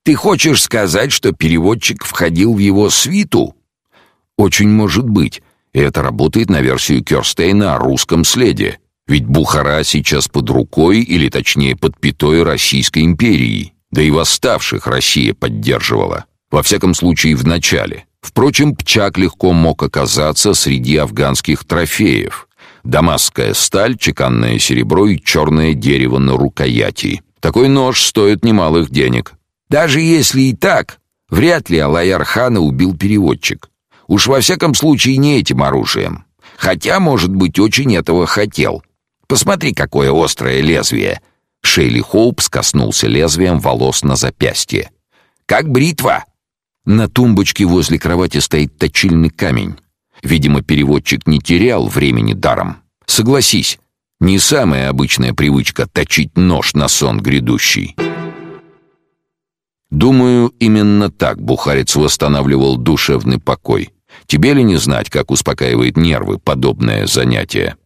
Ты хочешь сказать, что переводчик входил в его свиту? Очень может быть. И это работает на версию Кёрстейна о русском следе. Ведь Бухара сейчас под рукой, или точнее под пятой Российской империи. Да и восставших Россия поддерживала. Во всяком случае, в начале. Впрочем, Пчак легко мог оказаться среди афганских трофеев. Дамасская сталь, чеканное серебро и черное дерево на рукояти. Такой нож стоит немалых денег. Даже если и так, вряд ли Алаяр хана убил переводчик. Уж во всяком случае не этим оружием. Хотя, может быть, очень этого хотел. Посмотри, какое острое лезвие!» Шейли Хоупс коснулся лезвием волос на запястье. «Как бритва!» На тумбочке возле кровати стоит точильный камень. Видимо, переводчик не терял времени даром. Согласись, не самая обычная привычка точить нож на сон грядущий. Думаю, именно так бухарец восстанавливал душевный покой. Тебе ли не знать, как успокаивает нервы подобное занятие?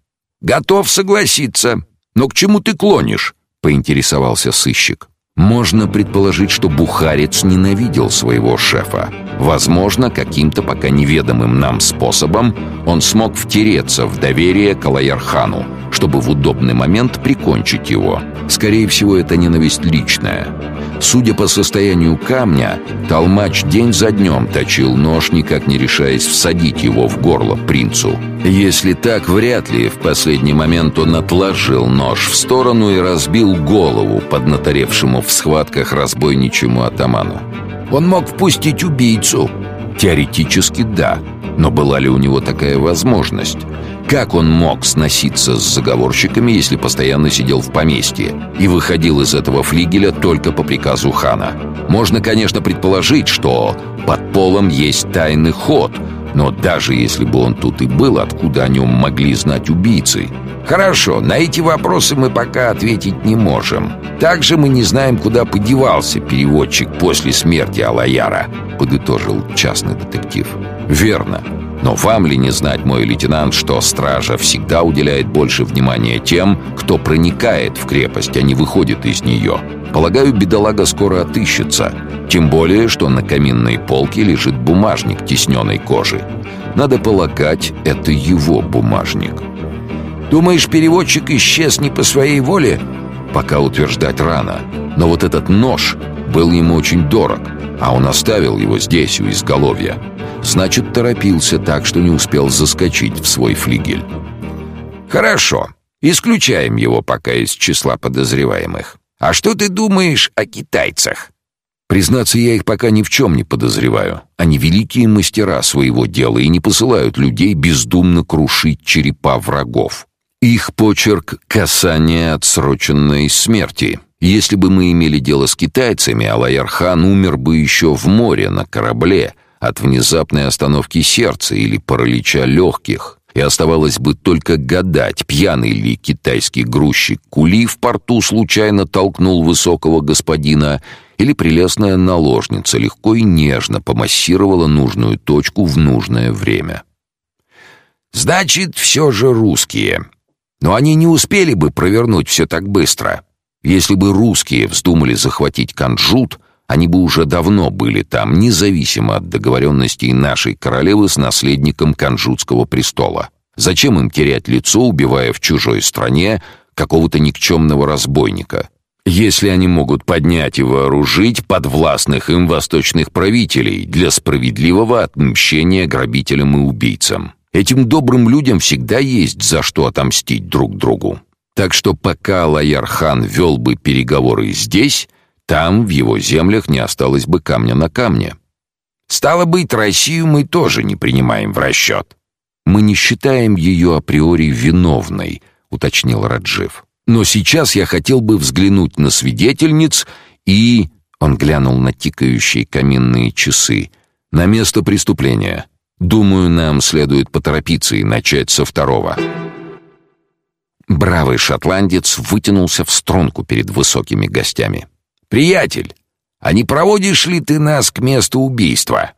Готов согласиться. Но к чему ты клонишь? поинтересовался сыщик. Можно предположить, что бухарец ненавидел своего шефа. Возможно, каким-то пока неведомым нам способом он смог втереться в доверие к Алаярхану, чтобы в удобный момент прикончить его. Скорее всего, это ненависть личная. Судя по состоянию камня, толмач день за днем точил нож, никак не решаясь всадить его в горло принцу. Если так, вряд ли в последний момент он отложил нож в сторону и разбил голову поднаторевшему в схватках разбойничьему атаману. Он мог впустить убийцу. Теоретически да, но была ли у него такая возможность? Как он мог сноситься с заговорщиками, если постоянно сидел в поместье и выходил из этого флигеля только по приказу хана? Можно, конечно, предположить, что под полом есть тайный ход, но даже если бы он тут и был, откуда о нем могли знать убийцы? Хорошо, на эти вопросы мы пока ответить не можем. Также мы не знаем, куда подевался переводчик после смерти Алаяра, подытожил частный детектив. Верно. Но вам ли не знать, мой лейтенант, что стража всегда уделяет больше внимания тем, кто проникает в крепость, а не выходит из нее? Полагаю, бедолага скоро отыщется. Тем более, что на каминной полке лежит бумажник тисненной кожи. Надо полагать, это его бумажник. Думаешь, переводчик исчез не по своей воле? Пока утверждать рано. Но вот этот нож был ему очень дорог, а он оставил его здесь, у изголовья. Значит, торопился так, что не успел заскочить в свой флигель. Хорошо. Исключаем его пока из числа подозреваемых. А что ты думаешь о китайцах? Признаться, я их пока ни в чем не подозреваю. Они великие мастера своего дела и не посылают людей бездумно крушить черепа врагов. Их почерк — касание отсроченной смерти. Если бы мы имели дело с китайцами, Алайархан умер бы еще в море на корабле от внезапной остановки сердца или паралича легких. И оставалось бы только гадать, пьяный ли китайский грузчик Кули в порту случайно толкнул высокого господина, или прелестная наложница легко и нежно помассировала нужную точку в нужное время. Значит, все же русские. Но они не успели бы провернуть все так быстро. Если бы русские вздумали захватить Канджут, они бы уже давно были там, независимо от договоренностей нашей королевы с наследником Канджутского престола. Зачем им терять лицо, убивая в чужой стране какого-то никчемного разбойника? Если они могут поднять и вооружить подвластных им восточных правителей для справедливого отмщения грабителям и убийцам. Этим добрым людям всегда есть за что отомстить друг другу. Так что пока Лаярхан вел бы переговоры здесь, там, в его землях, не осталось бы камня на камне. Стало быть, Россию мы тоже не принимаем в расчет. Мы не считаем ее априори виновной, уточнил Раджив. Но сейчас я хотел бы взглянуть на свидетельниц и он глянул на тикающие каминные часы. На место преступления. Думаю, нам следует поторопиться и начать со второго. Бравый шотландец вытянулся в струнку перед высокими гостями. Приятель, а не проводишь ли ты нас к месту убийства?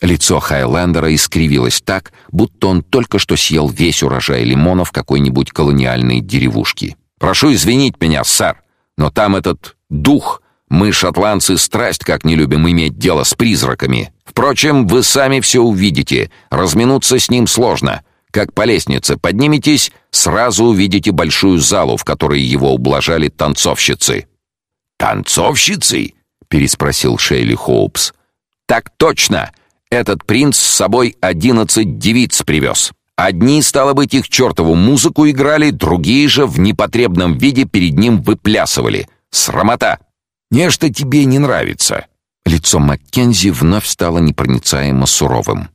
Лицо Хайлендера искривилось так, будто он только что съел весь урожай лимонов какой-нибудь колониальной деревушки. Прошу извинить меня, сэр, но там этот дух мы, шотландцы, страсть как не любим иметь дело с призраками. Впрочем, вы сами все увидите. Разминуться с ним сложно. Как по лестнице подниметесь, сразу увидите большую залу, в которой его ублажали танцовщицы. Танцовщицы? переспросил Шейли Хоупс. Так точно. Этот принц с собой одиннадцать девиц привез. Одни, стало быть, их чертову музыку играли, другие же в непотребном виде перед ним выплясывали. Срамота! Нечто тебе не нравится». Лицо Маккензи вновь стало непроницаемо суровым.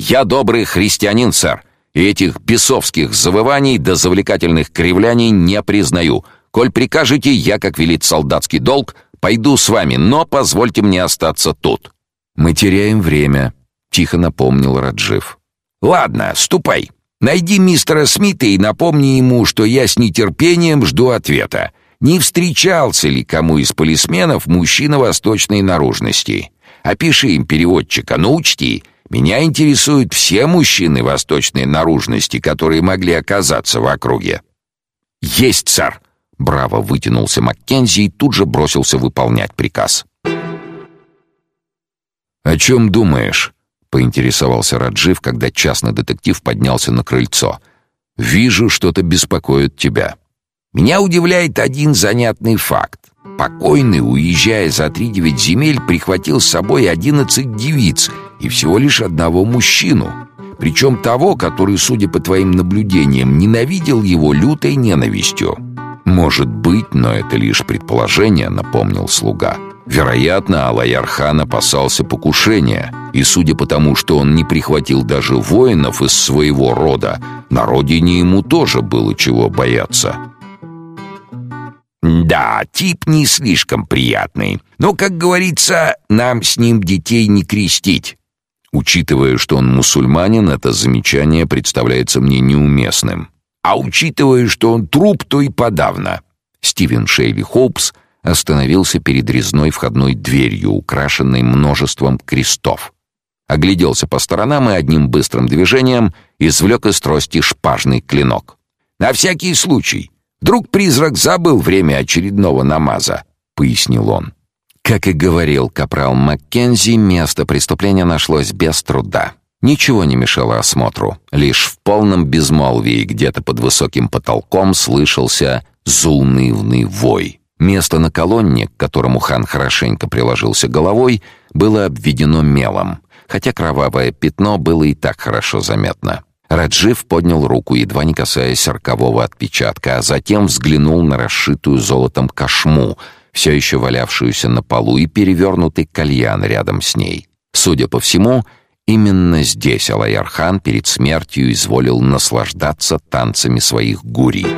«Я добрый христианин, сэр, и этих бесовских завываний до завлекательных кривляний не признаю. Коль прикажете, я, как велит солдатский долг, пойду с вами, но позвольте мне остаться тут». «Мы теряем время», — тихо напомнил Раджив. «Ладно, ступай. Найди мистера Смита и напомни ему, что я с нетерпением жду ответа не встречался ли кому из полисменов мужчина восточной наружности. Опиши им переводчика, но учти, меня интересуют все мужчины восточной наружности, которые могли оказаться в округе. Есть, сэр. Браво вытянулся Маккензи и тут же бросился выполнять приказ. О чем думаешь? поинтересовался Раджив, когда частный детектив поднялся на крыльцо. Вижу, что-то беспокоит тебя. Меня удивляет один занятный факт. Покойный, уезжая за три-девять земель, прихватил с собой одиннадцать девиц и всего лишь одного мужчину. Причем того, который, судя по твоим наблюдениям, ненавидел его лютой ненавистью. «Может быть, но это лишь предположение», — напомнил слуга. Вероятно, Алайархан опасался покушения, и судя по тому, что он не прихватил даже воинов из своего рода, на родине ему тоже было чего бояться. Да, тип не слишком приятный. Но, как говорится, нам с ним детей не крестить. Учитывая, что он мусульманин, это замечание представляется мне неуместным. А учитывая, что он труп, то и подавно. Стивен Шейли Хоупс остановился перед резной входной дверью, украшенной множеством крестов. Огляделся по сторонам и одним быстрым движением извлек из трости шпажный клинок. «На всякий случай!» Вдруг призрак забыл время очередного намаза, пояснил он. Как и говорил капрал Маккензи, место преступления нашлось без труда. Ничего не мешало осмотру. Лишь в полном безмолвии где-то под высоким потолком слышался заунывный вой. Место на колонне, к которому хан хорошенько приложился головой, было обведено мелом, хотя кровавое пятно было и так хорошо заметно. Раджив поднял руку, едва не касаясь рокового отпечатка, а затем взглянул на расшитую золотом кошму, все еще валявшуюся на полу, и перевернутый кальян рядом с ней. Судя по всему, именно здесь Алайархан перед смертью изволил наслаждаться танцами своих гурий.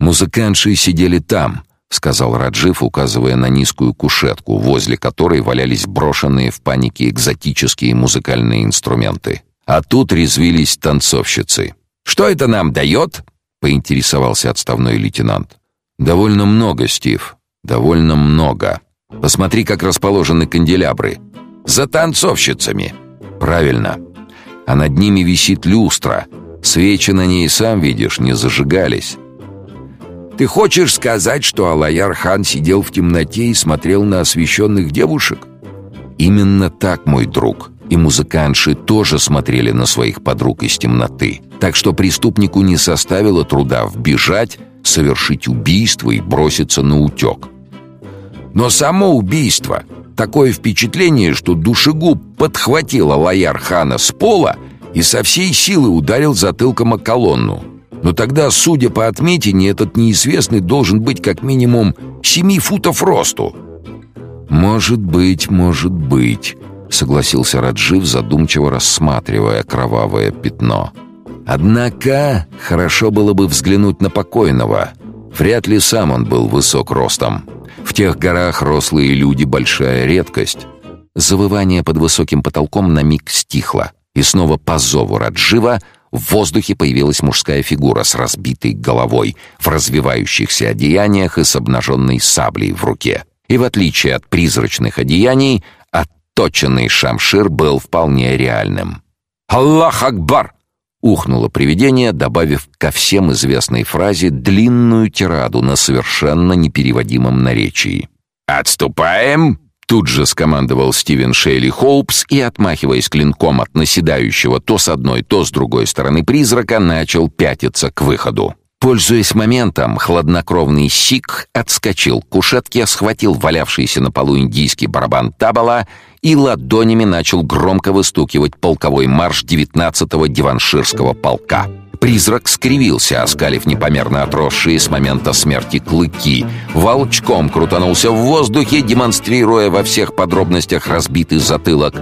«Музыкантши сидели там», — сказал Раджив, указывая на низкую кушетку, возле которой валялись брошенные в панике экзотические музыкальные инструменты. А тут резвились танцовщицы. «Что это нам дает?» — поинтересовался отставной лейтенант. «Довольно много, Стив. Довольно много. Посмотри, как расположены канделябры. За танцовщицами. Правильно. А над ними висит люстра. Свечи на ней, сам видишь, не зажигались. Ты хочешь сказать, что Алаяр-хан сидел в темноте и смотрел на освещенных девушек? Именно так, мой друг. И музыкантши тоже смотрели на своих подруг из темноты. Так что преступнику не составило труда вбежать, совершить убийство и броситься на утек. Но само убийство Такое впечатление, что душегуб подхватил Алаяр-хана с пола и со всей силы ударил затылком о колонну. Но тогда, судя по отметине, этот неизвестный должен быть как минимум семи футов росту. «Может быть, может быть», — согласился Раджив, задумчиво рассматривая кровавое пятно. «Однако хорошо было бы взглянуть на покойного. Вряд ли сам он был высок ростом. В тех горах рослые люди — большая редкость». Завывание под высоким потолком на миг стихло, и снова по зову Раджива в воздухе появилась мужская фигура с разбитой головой, в развивающихся одеяниях и с обнаженной саблей в руке. И в отличие от призрачных одеяний, отточенный шамшир был вполне реальным. «Аллах Акбар!» — ухнуло привидение, добавив ко всем известной фразе длинную тираду на совершенно непереводимом наречии. «Отступаем!» Тут же скомандовал Стивен Шейли Хоупс и, отмахиваясь клинком от наседающего то с одной, то с другой стороны призрака, начал пятиться к выходу. Пользуясь моментом, хладнокровный Сик отскочил к кушетке, схватил валявшийся на полу индийский барабан табала и ладонями начал громко выстукивать полковой марш 19-го диванширского полка. Призрак скривился, оскалив непомерно отросшие с момента смерти клыки. Волчком крутанулся в воздухе, демонстрируя во всех подробностях разбитый затылок,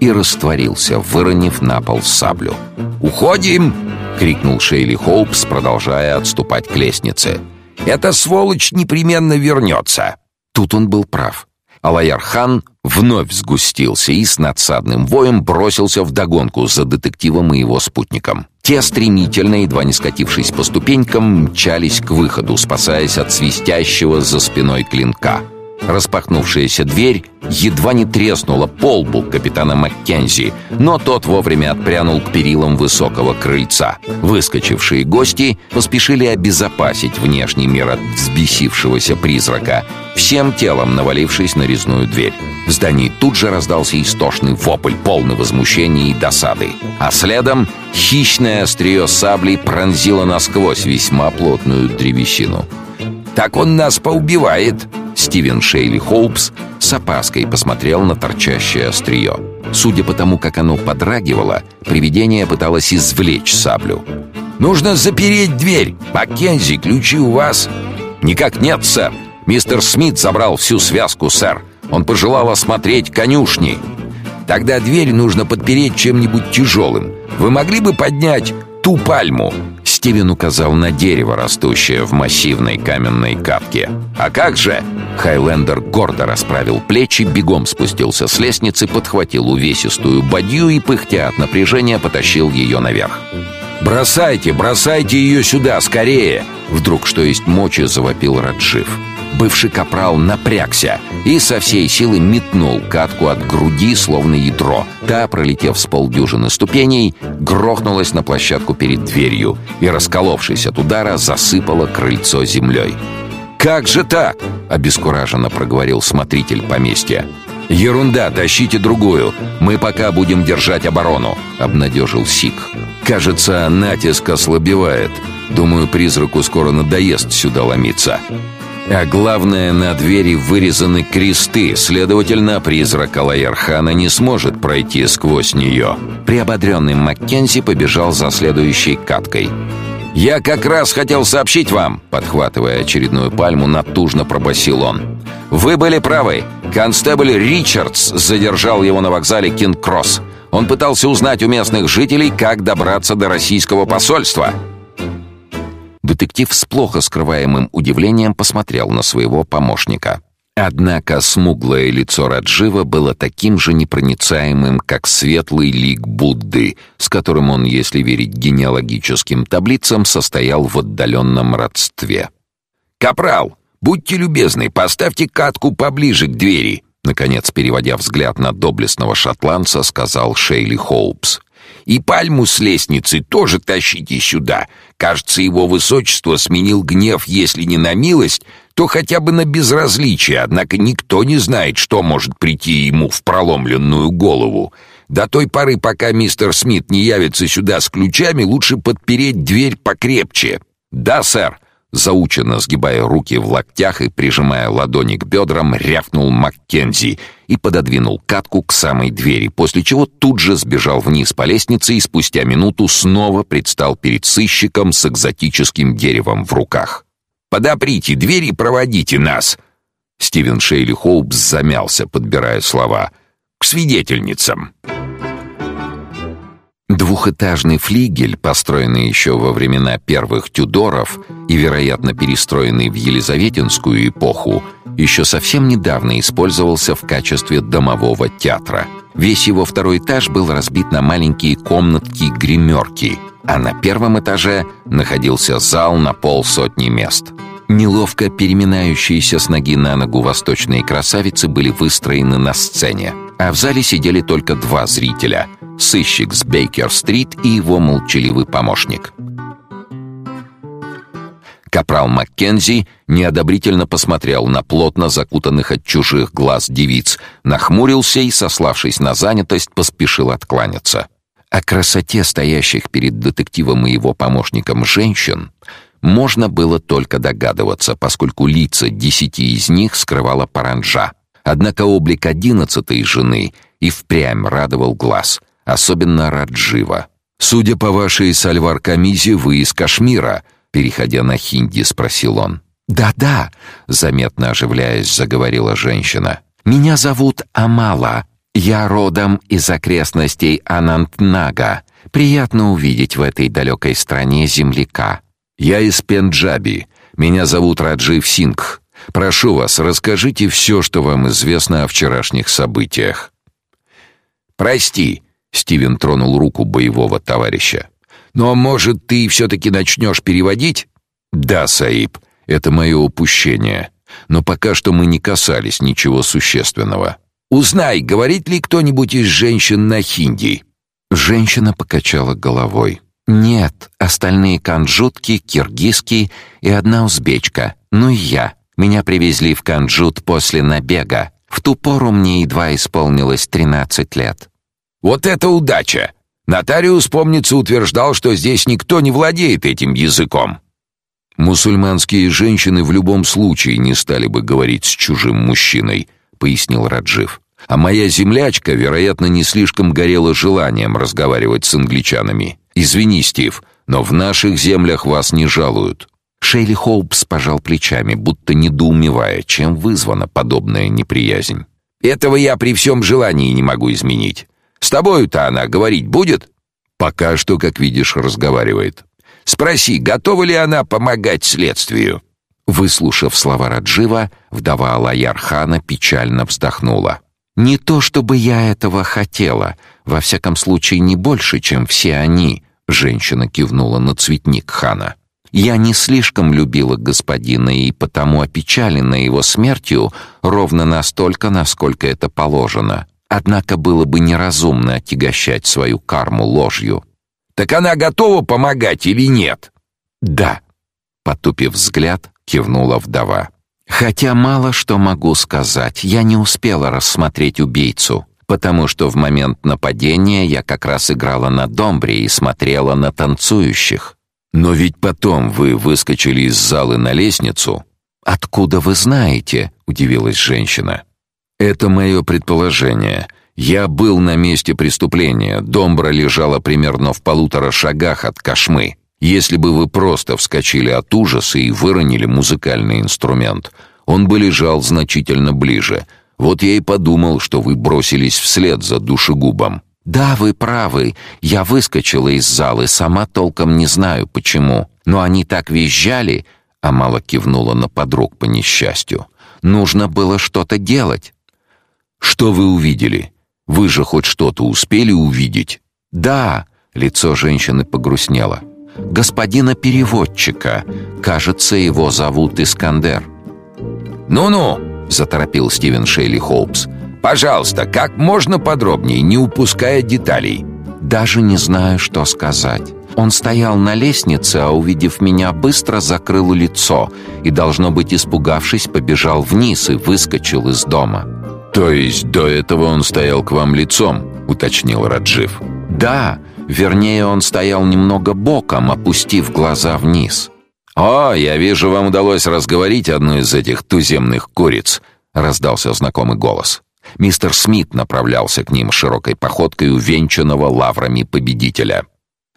и растворился, выронив на пол саблю. «Уходим!» — крикнул Шейли Хоупс, продолжая отступать к лестнице. «Эта сволочь непременно вернется!» Тут он был прав. Алаяр-хан вновь сгустился и с надсадным воем бросился в догонку за детективом и его спутником. Те стремительно, едва не скатившись по ступенькам, мчались к выходу, спасаясь от свистящего за спиной клинка. Распахнувшаяся дверь едва не треснула по лбу капитана Маккензи, но тот вовремя отпрянул к перилам высокого крыльца. Выскочившие гости поспешили обезопасить внешний мир от взбесившегося призрака, всем телом навалившись на резную дверь. В здании тут же раздался истошный вопль, полный возмущения и досады. А следом хищное острие саблей пронзило насквозь весьма плотную древесину. «Так он нас поубивает!» Стивен Шейли Хоупс с опаской посмотрел на торчащее острие. Судя по тому, как оно подрагивало, привидение пыталось извлечь саблю. «Нужно запереть дверь! Маккензи, ключи у вас?» «Никак нет, сэр! Мистер Смит забрал всю связку, сэр! Он пожелал осмотреть конюшни!» «Тогда дверь нужно подпереть чем-нибудь тяжелым. Вы могли бы поднять ту пальму?» Стивен указал на дерево, растущее в массивной каменной катке. «А как же?» Хайлендер гордо расправил плечи, бегом спустился с лестницы, подхватил увесистую бадью и, пыхтя от напряжения, потащил ее наверх. «Бросайте, бросайте ее сюда, скорее!» Вдруг, что есть мочи, завопил Раджив. Бывший капрал напрягся и со всей силы метнул катку от груди, словно ядро. Та, пролетев с полдюжины ступеней, грохнулась на площадку перед дверью и, расколовшись от удара, засыпала крыльцо землей. «Как же так?» — обескураженно проговорил смотритель поместья. «Ерунда, тащите другую. Мы пока будем держать оборону», — обнадежил Сик. «Кажется, натиск ослабевает. Думаю, призраку скоро надоест сюда ломиться». А главное, на двери вырезаны кресты, следовательно, призрак Алаерхана не сможет пройти сквозь нее. Приободренный Маккензи побежал за следующей каткой. «Я как раз хотел сообщить вам», — подхватывая очередную пальму, натужно пробасил он. «Вы были правы. Констебль Ричардс задержал его на вокзале Кинг-Кросс. Он пытался узнать у местных жителей, как добраться до российского посольства». Детектив с плохо скрываемым удивлением посмотрел на своего помощника. Однако смуглое лицо Раджива было таким же непроницаемым, как светлый лик Будды, с которым он, если верить генеалогическим таблицам, состоял в отдаленном родстве. «Капрал, будьте любезны, поставьте катку поближе к двери», наконец, переводя взгляд на доблестного шотландца, сказал Шейли Хоупс. И пальму с лестницы тоже тащите сюда. Кажется, его высочество сменил гнев, если не на милость, то хотя бы на безразличие, однако никто не знает, что может прийти ему в проломленную голову. До той поры, пока мистер Смит не явится сюда с ключами, лучше подпереть дверь покрепче. Да, сэр. Заученно сгибая руки в локтях и прижимая ладони к бедрам, рявкнул Маккензи и пододвинул катку к самой двери, после чего тут же сбежал вниз по лестнице и спустя минуту снова предстал перед сыщиком с экзотическим деревом в руках. «Подоприте дверь и проводите нас!» Стивен Шейли Хоупс замялся, подбирая слова. «К свидетельницам!» Двухэтажный флигель, построенный еще во времена первых Тюдоров и, вероятно, перестроенный в Елизаветинскую эпоху, еще совсем недавно использовался в качестве домового театра. Весь его второй этаж был разбит на маленькие комнатки-гримерки, а на первом этаже находился зал на полсотни мест. Неловко переминающиеся с ноги на ногу восточные красавицы были выстроены на сцене, а в зале сидели только два зрителя — сыщик с Бейкер-стрит и его молчаливый помощник. Капрал Маккензи неодобрительно посмотрел на плотно закутанных от чужих глаз девиц, нахмурился и, сославшись на занятость, поспешил откланяться. О красоте стоящих перед детективом и его помощником женщин можно было только догадываться, поскольку лица десяти из них скрывала паранджа. Однако облик одиннадцатой жены и впрямь радовал глаз особенно Раджива. «Судя по вашей сальвар-камизе, вы из Кашмира», переходя на хинди, спросил он. «Да-да», — заметно оживляясь, заговорила женщина. «Меня зовут Амала. Я родом из окрестностей Анантнага. Приятно увидеть в этой далекой стране земляка». «Я из Пенджаби. Меня зовут Раджив Сингх. Прошу вас, расскажите все, что вам известно о вчерашних событиях». «Прости», Стивен тронул руку боевого товарища. «Ну а может, ты все-таки начнешь переводить?» «Да, Саиб, это мое упущение. Но пока что мы не касались ничего существенного». «Узнай, говорит ли кто-нибудь из женщин на хинди?» Женщина покачала головой. «Нет, остальные канджутки, киргизские и одна узбечка. Ну и я. Меня привезли в Канджут после набега. В ту пору мне едва исполнилось тринадцать лет. Вот это удача! Нотариус, помнится, утверждал, что здесь никто не владеет этим языком. Мусульманские женщины в любом случае не стали бы говорить с чужим мужчиной, пояснил Раджив. А моя землячка, вероятно, не слишком горела желанием разговаривать с англичанами. Извини, Стив, но в наших землях вас не жалуют. Шейли Хоупс пожал плечами, будто недоумевая, чем вызвана подобная неприязнь. Этого я при всем желании не могу изменить. С тобою-то она говорить будет? Пока что, как видишь, разговаривает. Спроси, готова ли она помогать следствию. Выслушав слова Раджива, вдова Алаяр-хана печально вздохнула. Не то чтобы я этого хотела, во всяком случае не больше, чем все они, женщина кивнула на цветник хана. Я не слишком любила господина и потому опечалена его смертью ровно настолько, насколько это положено. Однако было бы неразумно отягощать свою карму ложью. Так она готова помогать или нет? Да, потупив взгляд, кивнула вдова. Хотя мало что могу сказать. Я не успела рассмотреть убийцу, потому что в момент нападения я как раз играла на домбре и смотрела на танцующих. Но ведь потом вы выскочили из залы на лестницу. Откуда вы знаете? удивилась женщина. Это мое предположение. Я был на месте преступления. Домбра лежала примерно в полутора шагах от Кашмы. Если бы вы просто вскочили от ужаса и выронили музыкальный инструмент, он бы лежал значительно ближе. Вот я и подумал, что вы бросились вслед за душегубом. Да, вы правы. Я выскочила из зала, сама толком не знаю почему, но они так визжали, а мало кивнула на подруг по несчастью. Нужно было что-то делать. Что вы увидели? Вы же хоть что-то успели увидеть? Да, лицо женщины погрустнело. Господина переводчика. Кажется, его зовут Искандер. Ну-ну, заторопил Стивен Шейли Хоупс. Пожалуйста, как можно подробнее, не упуская деталей. Даже не знаю, что сказать. Он стоял на лестнице, а увидев меня, быстро закрыл лицо и, должно быть, испугавшись, побежал вниз и выскочил из дома. То есть до этого он стоял к вам лицом, уточнил Раджив. Да, вернее, он стоял немного боком, опустив глаза вниз. О, я вижу, вам удалось разговорить одну из этих туземных куриц, раздался знакомый голос. Мистер Смит направлялся к ним широкой походкой увенчанного лаврами победителя.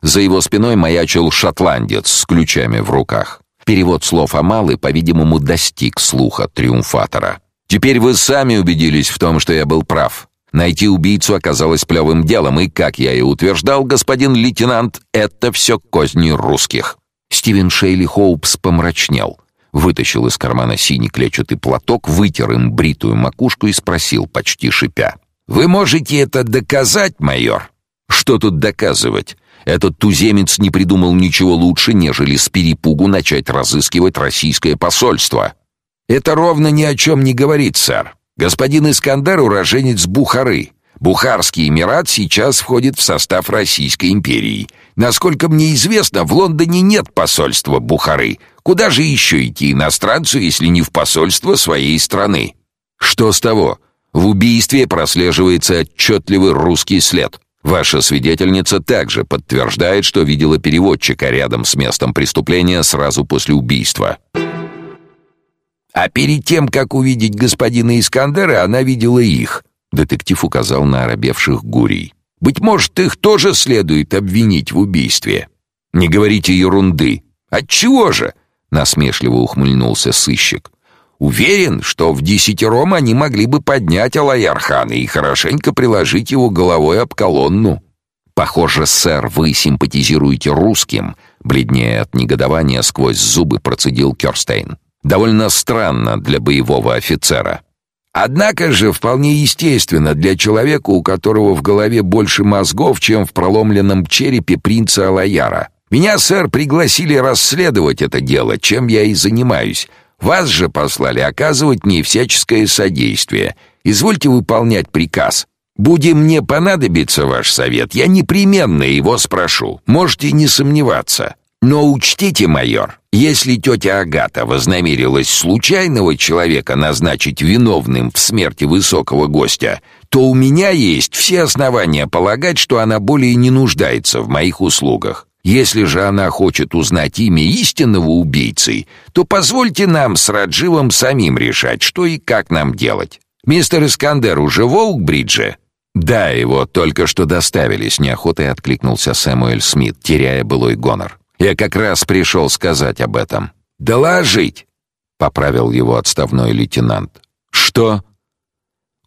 За его спиной маячил шотландец с ключами в руках. Перевод слов Амалы, по-видимому, достиг слуха триумфатора. Теперь вы сами убедились в том, что я был прав. Найти убийцу оказалось плевым делом, и, как я и утверждал, господин лейтенант, это все козни русских. Стивен Шейли Хоупс помрачнел вытащил из кармана синий клетчатый платок, вытер им бритую макушку и спросил, почти шипя. «Вы можете это доказать, майор?» «Что тут доказывать? Этот туземец не придумал ничего лучше, нежели с перепугу начать разыскивать российское посольство». «Это ровно ни о чем не говорит, сэр. Господин Искандер уроженец Бухары. Бухарский Эмират сейчас входит в состав Российской империи. Насколько мне известно, в Лондоне нет посольства Бухары, Куда же еще идти иностранцу, если не в посольство своей страны? Что с того? В убийстве прослеживается отчетливый русский след. Ваша свидетельница также подтверждает, что видела переводчика рядом с местом преступления сразу после убийства. А перед тем, как увидеть господина Искандера, она видела их. Детектив указал на оробевших гурий. Быть может, их тоже следует обвинить в убийстве. Не говорите ерунды. Отчего же? насмешливо ухмыльнулся сыщик. Уверен, что в десятером они могли бы поднять Алаярхана и хорошенько приложить его головой об колонну. Похоже, сэр, вы симпатизируете русским, бледнее от негодования сквозь зубы процедил Кёрстейн. Довольно странно для боевого офицера. Однако же вполне естественно для человека, у которого в голове больше мозгов, чем в проломленном черепе принца Алаяра. Меня, сэр, пригласили расследовать это дело, чем я и занимаюсь. Вас же послали оказывать мне всяческое содействие. Извольте выполнять приказ. Будем мне понадобиться ваш совет, я непременно его спрошу. Можете не сомневаться. Но учтите, майор, если тетя Агата вознамерилась случайного человека назначить виновным в смерти высокого гостя, то у меня есть все основания полагать, что она более не нуждается в моих услугах. Если же она хочет узнать имя истинного убийцы, то позвольте нам с Радживом самим решать, что и как нам делать. Мистер Искандер уже в Оукбридже? Да, его только что доставили, с неохотой откликнулся Сэмуэль Смит, теряя былой гонор. Я как раз пришел сказать об этом. Доложить, поправил его отставной лейтенант. Что?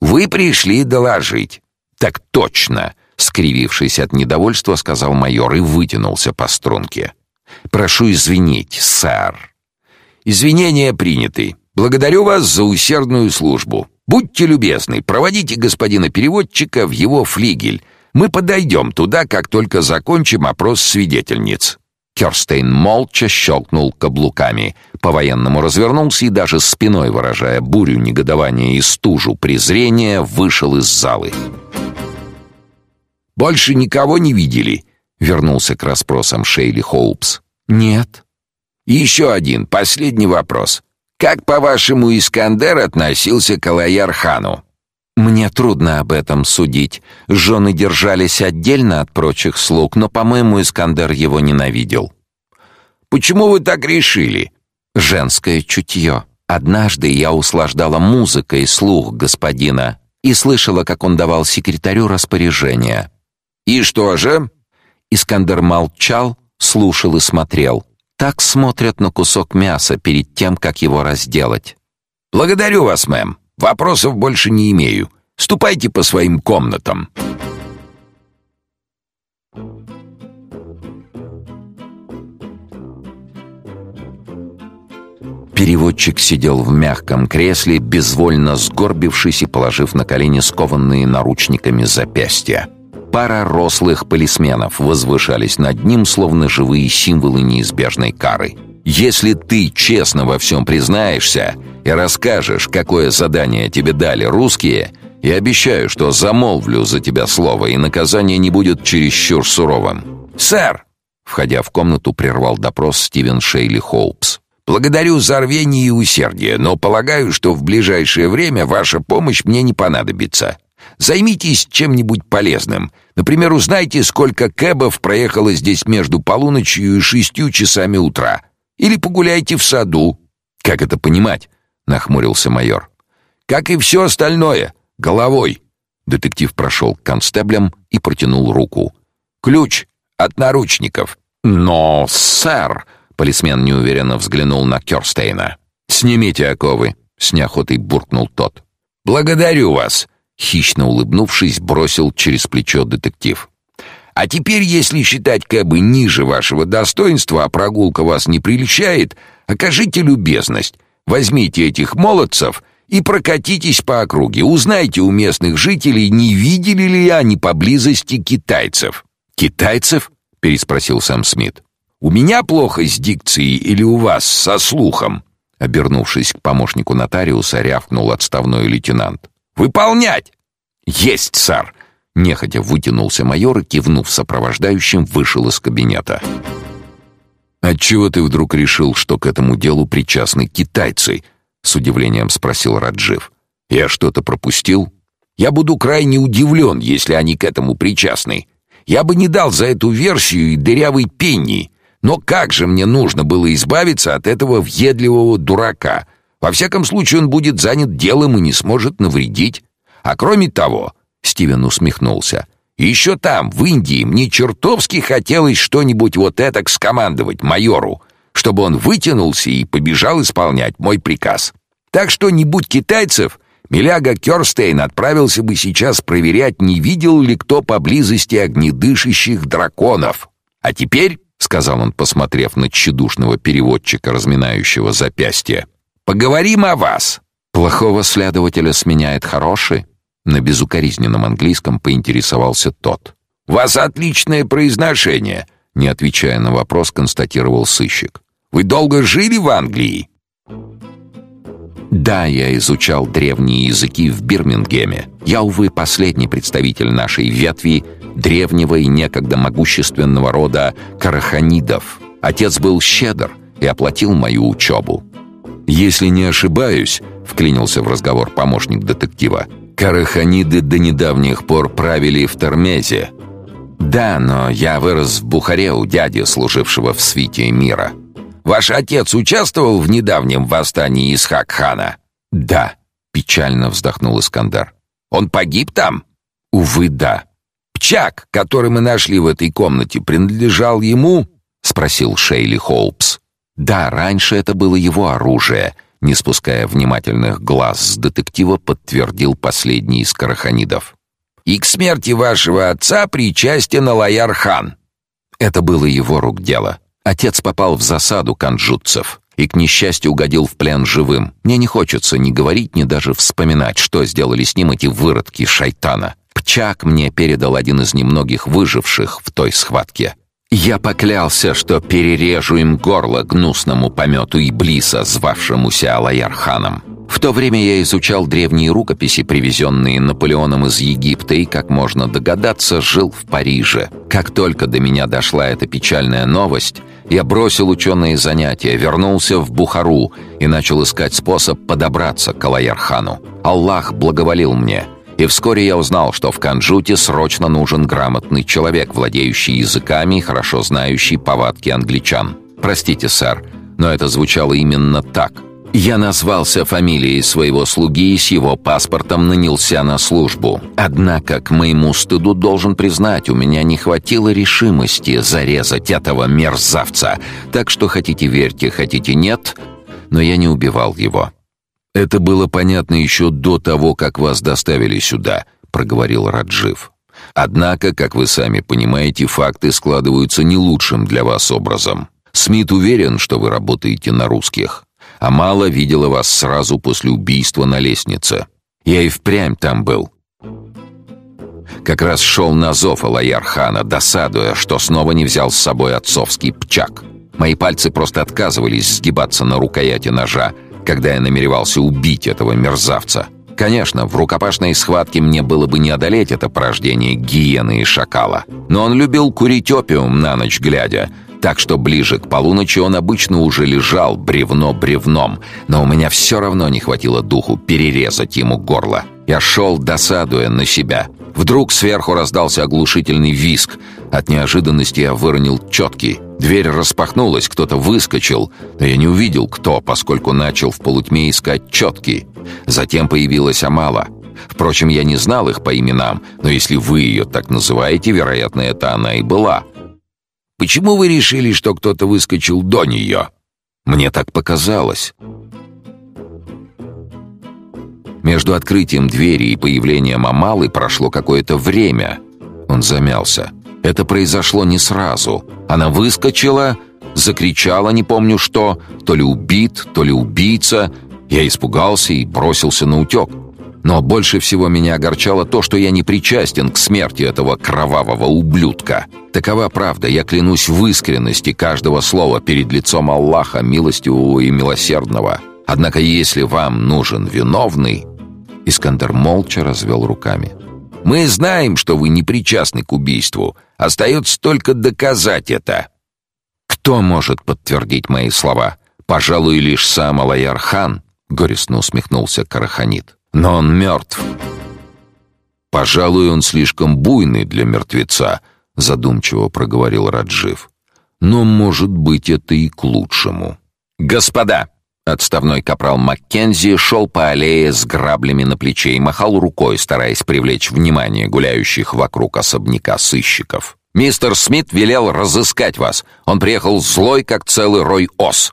Вы пришли доложить. Так точно скривившись от недовольства, сказал майор и вытянулся по струнке. Прошу извинить, сэр. Извинения приняты. Благодарю вас за усердную службу. Будьте любезны, проводите господина переводчика в его флигель. Мы подойдем туда, как только закончим опрос свидетельниц. Керстейн молча щелкнул каблуками, по-военному развернулся и даже спиной выражая бурю негодования и стужу презрения, вышел из залы. Больше никого не видели?» — вернулся к расспросам Шейли Хоупс. «Нет». Еще один, последний вопрос. Как, по-вашему, Искандер относился к Алаяр-хану?» «Мне трудно об этом судить. Жены держались отдельно от прочих слуг, но, по-моему, Искандер его ненавидел». «Почему вы так решили?» «Женское чутье. Однажды я услаждала музыкой слух господина и слышала, как он давал секретарю распоряжение. «И что же?» Искандер молчал, слушал и смотрел. Так смотрят на кусок мяса перед тем, как его разделать. «Благодарю вас, мэм. Вопросов больше не имею. Ступайте по своим комнатам». Переводчик сидел в мягком кресле, безвольно сгорбившись и положив на колени скованные наручниками запястья. Пара рослых полисменов возвышались над ним, словно живые символы неизбежной кары. «Если ты честно во всем признаешься и расскажешь, какое задание тебе дали русские, я обещаю, что замолвлю за тебя слово, и наказание не будет чересчур суровым». «Сэр!» Входя в комнату, прервал допрос Стивен Шейли Холпс. «Благодарю за рвение и усердие, но полагаю, что в ближайшее время ваша помощь мне не понадобится. Займитесь чем-нибудь полезным. Например, узнайте, сколько кэбов проехало здесь между полуночью и шестью часами утра. Или погуляйте в саду. Как это понимать? нахмурился майор. Как и все остальное, головой. Детектив прошел к констеблям и протянул руку. Ключ от наручников. Но, сэр, полисмен неуверенно взглянул на Кёрстейна. Снимите оковы, с неохотой буркнул тот. Благодарю вас. Хищно улыбнувшись, бросил через плечо детектив. «А теперь, если считать Кэбы ниже вашего достоинства, а прогулка вас не прельщает, окажите любезность, возьмите этих молодцев и прокатитесь по округе, узнайте у местных жителей, не видели ли они поблизости китайцев». «Китайцев?» — переспросил Сэм Смит. «У меня плохо с дикцией или у вас со слухом?» Обернувшись к помощнику нотариуса, рявкнул отставной лейтенант. Выполнять!» «Есть, сэр!» Нехотя вытянулся майор и, кивнув сопровождающим, вышел из кабинета. «Отчего ты вдруг решил, что к этому делу причастны китайцы?» С удивлением спросил Раджив. «Я что-то пропустил?» «Я буду крайне удивлен, если они к этому причастны. Я бы не дал за эту версию и дырявый пенни. Но как же мне нужно было избавиться от этого въедливого дурака?» Во всяком случае, он будет занят делом и не сможет навредить. А кроме того, Стивен усмехнулся. Еще там, в Индии, мне чертовски хотелось что-нибудь вот это скомандовать майору, чтобы он вытянулся и побежал исполнять мой приказ. Так что не будь китайцев, Миляга Кёрстейн отправился бы сейчас проверять, не видел ли кто поблизости огнедышащих драконов. А теперь, сказал он, посмотрев на тщедушного переводчика, разминающего запястье, Поговорим о вас. Плохого следователя сменяет хороший. На безукоризненном английском поинтересовался тот. У вас отличное произношение, не отвечая на вопрос, констатировал сыщик. Вы долго жили в Англии? Да, я изучал древние языки в Бирмингеме. Я, увы, последний представитель нашей ветви древнего и некогда могущественного рода караханидов. Отец был щедр и оплатил мою учебу. «Если не ошибаюсь», — вклинился в разговор помощник детектива, «караханиды до недавних пор правили в Термезе». «Да, но я вырос в Бухаре у дяди, служившего в свите мира». «Ваш отец участвовал в недавнем восстании Исхак-хана?» «Да», — печально вздохнул Искандер. «Он погиб там?» «Увы, да». «Пчак, который мы нашли в этой комнате, принадлежал ему?» — спросил Шейли Холпс. Да, раньше это было его оружие, не спуская внимательных глаз с детектива, подтвердил последний из караханидов. И к смерти вашего отца причастен Алаяр-хан. Это было его рук дело. Отец попал в засаду канджутцев и, к несчастью, угодил в плен живым. Мне не хочется ни говорить, ни даже вспоминать, что сделали с ним эти выродки шайтана. Пчак мне передал один из немногих выживших в той схватке. Я поклялся, что перережу им горло гнусному помету Иблиса, звавшемуся Алаярханом. В то время я изучал древние рукописи, привезенные Наполеоном из Египта, и, как можно догадаться, жил в Париже. Как только до меня дошла эта печальная новость, я бросил ученые занятия, вернулся в Бухару и начал искать способ подобраться к Алаярхану. Аллах благоволил мне — и вскоре я узнал, что в Канджуте срочно нужен грамотный человек, владеющий языками и хорошо знающий повадки англичан. Простите, сэр, но это звучало именно так. Я назвался фамилией своего слуги и с его паспортом нанялся на службу. Однако, к моему стыду должен признать, у меня не хватило решимости зарезать этого мерзавца. Так что хотите верьте, хотите нет, но я не убивал его. Это было понятно еще до того, как вас доставили сюда, проговорил Раджив. Однако, как вы сами понимаете, факты складываются не лучшим для вас образом. Смит уверен, что вы работаете на русских. Амала видела вас сразу после убийства на лестнице. Я и впрямь там был. Как раз шел на зов Алаяр-хана, досадуя, что снова не взял с собой отцовский пчак. Мои пальцы просто отказывались сгибаться на рукояти ножа, когда я намеревался убить этого мерзавца. Конечно, в рукопашной схватке мне было бы не одолеть это порождение гиены и шакала. Но он любил курить опиум на ночь глядя, так что ближе к полуночи он обычно уже лежал бревно бревном, но у меня все равно не хватило духу перерезать ему горло. Я шел, досадуя на себя. Вдруг сверху раздался оглушительный визг. От неожиданности я выронил четкий. Дверь распахнулась, кто-то выскочил, но я не увидел, кто, поскольку начал в полутьме искать четкий. Затем появилась Амала. Впрочем, я не знал их по именам, но если вы ее так называете, вероятно, это она и была. Почему вы решили, что кто-то выскочил до нее?» «Мне так показалось». Между открытием двери и появлением Амалы прошло какое-то время. Он замялся. Это произошло не сразу. Она выскочила, закричала, не помню что, то ли убит, то ли убийца. Я испугался и бросился на утек. Но больше всего меня огорчало то, что я не причастен к смерти этого кровавого ублюдка. Такова правда, я клянусь в искренности каждого слова перед лицом Аллаха, милостивого и милосердного. Однако если вам нужен виновный...» Искандер молча развел руками. «Мы знаем, что вы не причастны к убийству. Остается только доказать это». «Кто может подтвердить мои слова? Пожалуй, лишь сам Алаяр-хан», — горестно усмехнулся Караханит. Но он мертв. Пожалуй, он слишком буйный для мертвеца, задумчиво проговорил Раджив. Но, может быть, это и к лучшему. Господа, отставной капрал Маккензи шел по аллее с граблями на плече и махал рукой, стараясь привлечь внимание гуляющих вокруг особняка сыщиков. Мистер Смит велел разыскать вас. Он приехал злой, как целый рой ос.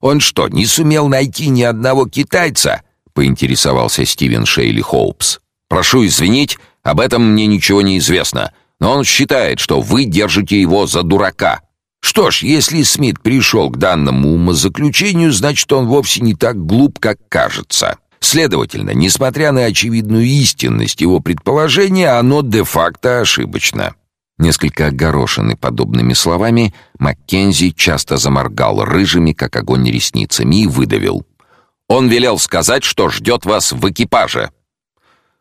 Он что, не сумел найти ни одного китайца? поинтересовался Стивен Шейли Хоупс. Прошу извинить, об этом мне ничего не известно, но он считает, что вы держите его за дурака. Что ж, если Смит пришел к данному умозаключению, значит, он вовсе не так глуп, как кажется. Следовательно, несмотря на очевидную истинность его предположения, оно де-факто ошибочно. Несколько огорошенный подобными словами, Маккензи часто заморгал рыжими, как огонь ресницами, и выдавил: он велел сказать, что ждет вас в экипаже.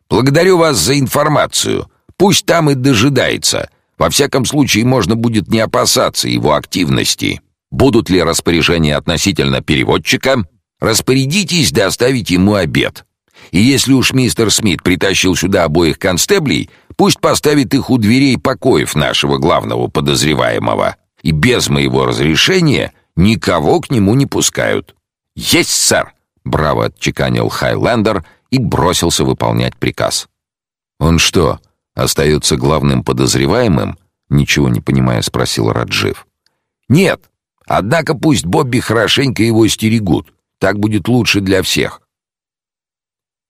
Благодарю вас за информацию. Пусть там и дожидается. Во всяком случае, можно будет не опасаться его активности. Будут ли распоряжения относительно переводчика? Распорядитесь доставить ему обед. И если уж мистер Смит притащил сюда обоих констеблей, пусть поставит их у дверей покоев нашего главного подозреваемого. И без моего разрешения никого к нему не пускают. Есть, сэр браво отчеканил Хайлендер и бросился выполнять приказ. Он что, остается главным подозреваемым? Ничего не понимая, спросил Раджив. Нет. Однако пусть Бобби хорошенько его стерегут. Так будет лучше для всех.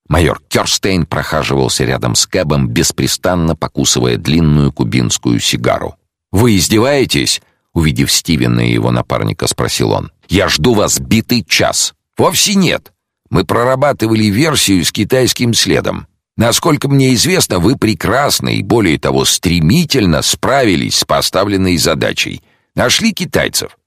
Майор Кёрстейн прохаживался рядом с Кэбом, беспрестанно покусывая длинную кубинскую сигару. «Вы издеваетесь?» Увидев Стивена и его напарника, спросил он. «Я жду вас битый час. Вовсе нет. Мы прорабатывали версию с китайским следом. Насколько мне известно, вы прекрасно и более того стремительно справились с поставленной задачей. Нашли китайцев.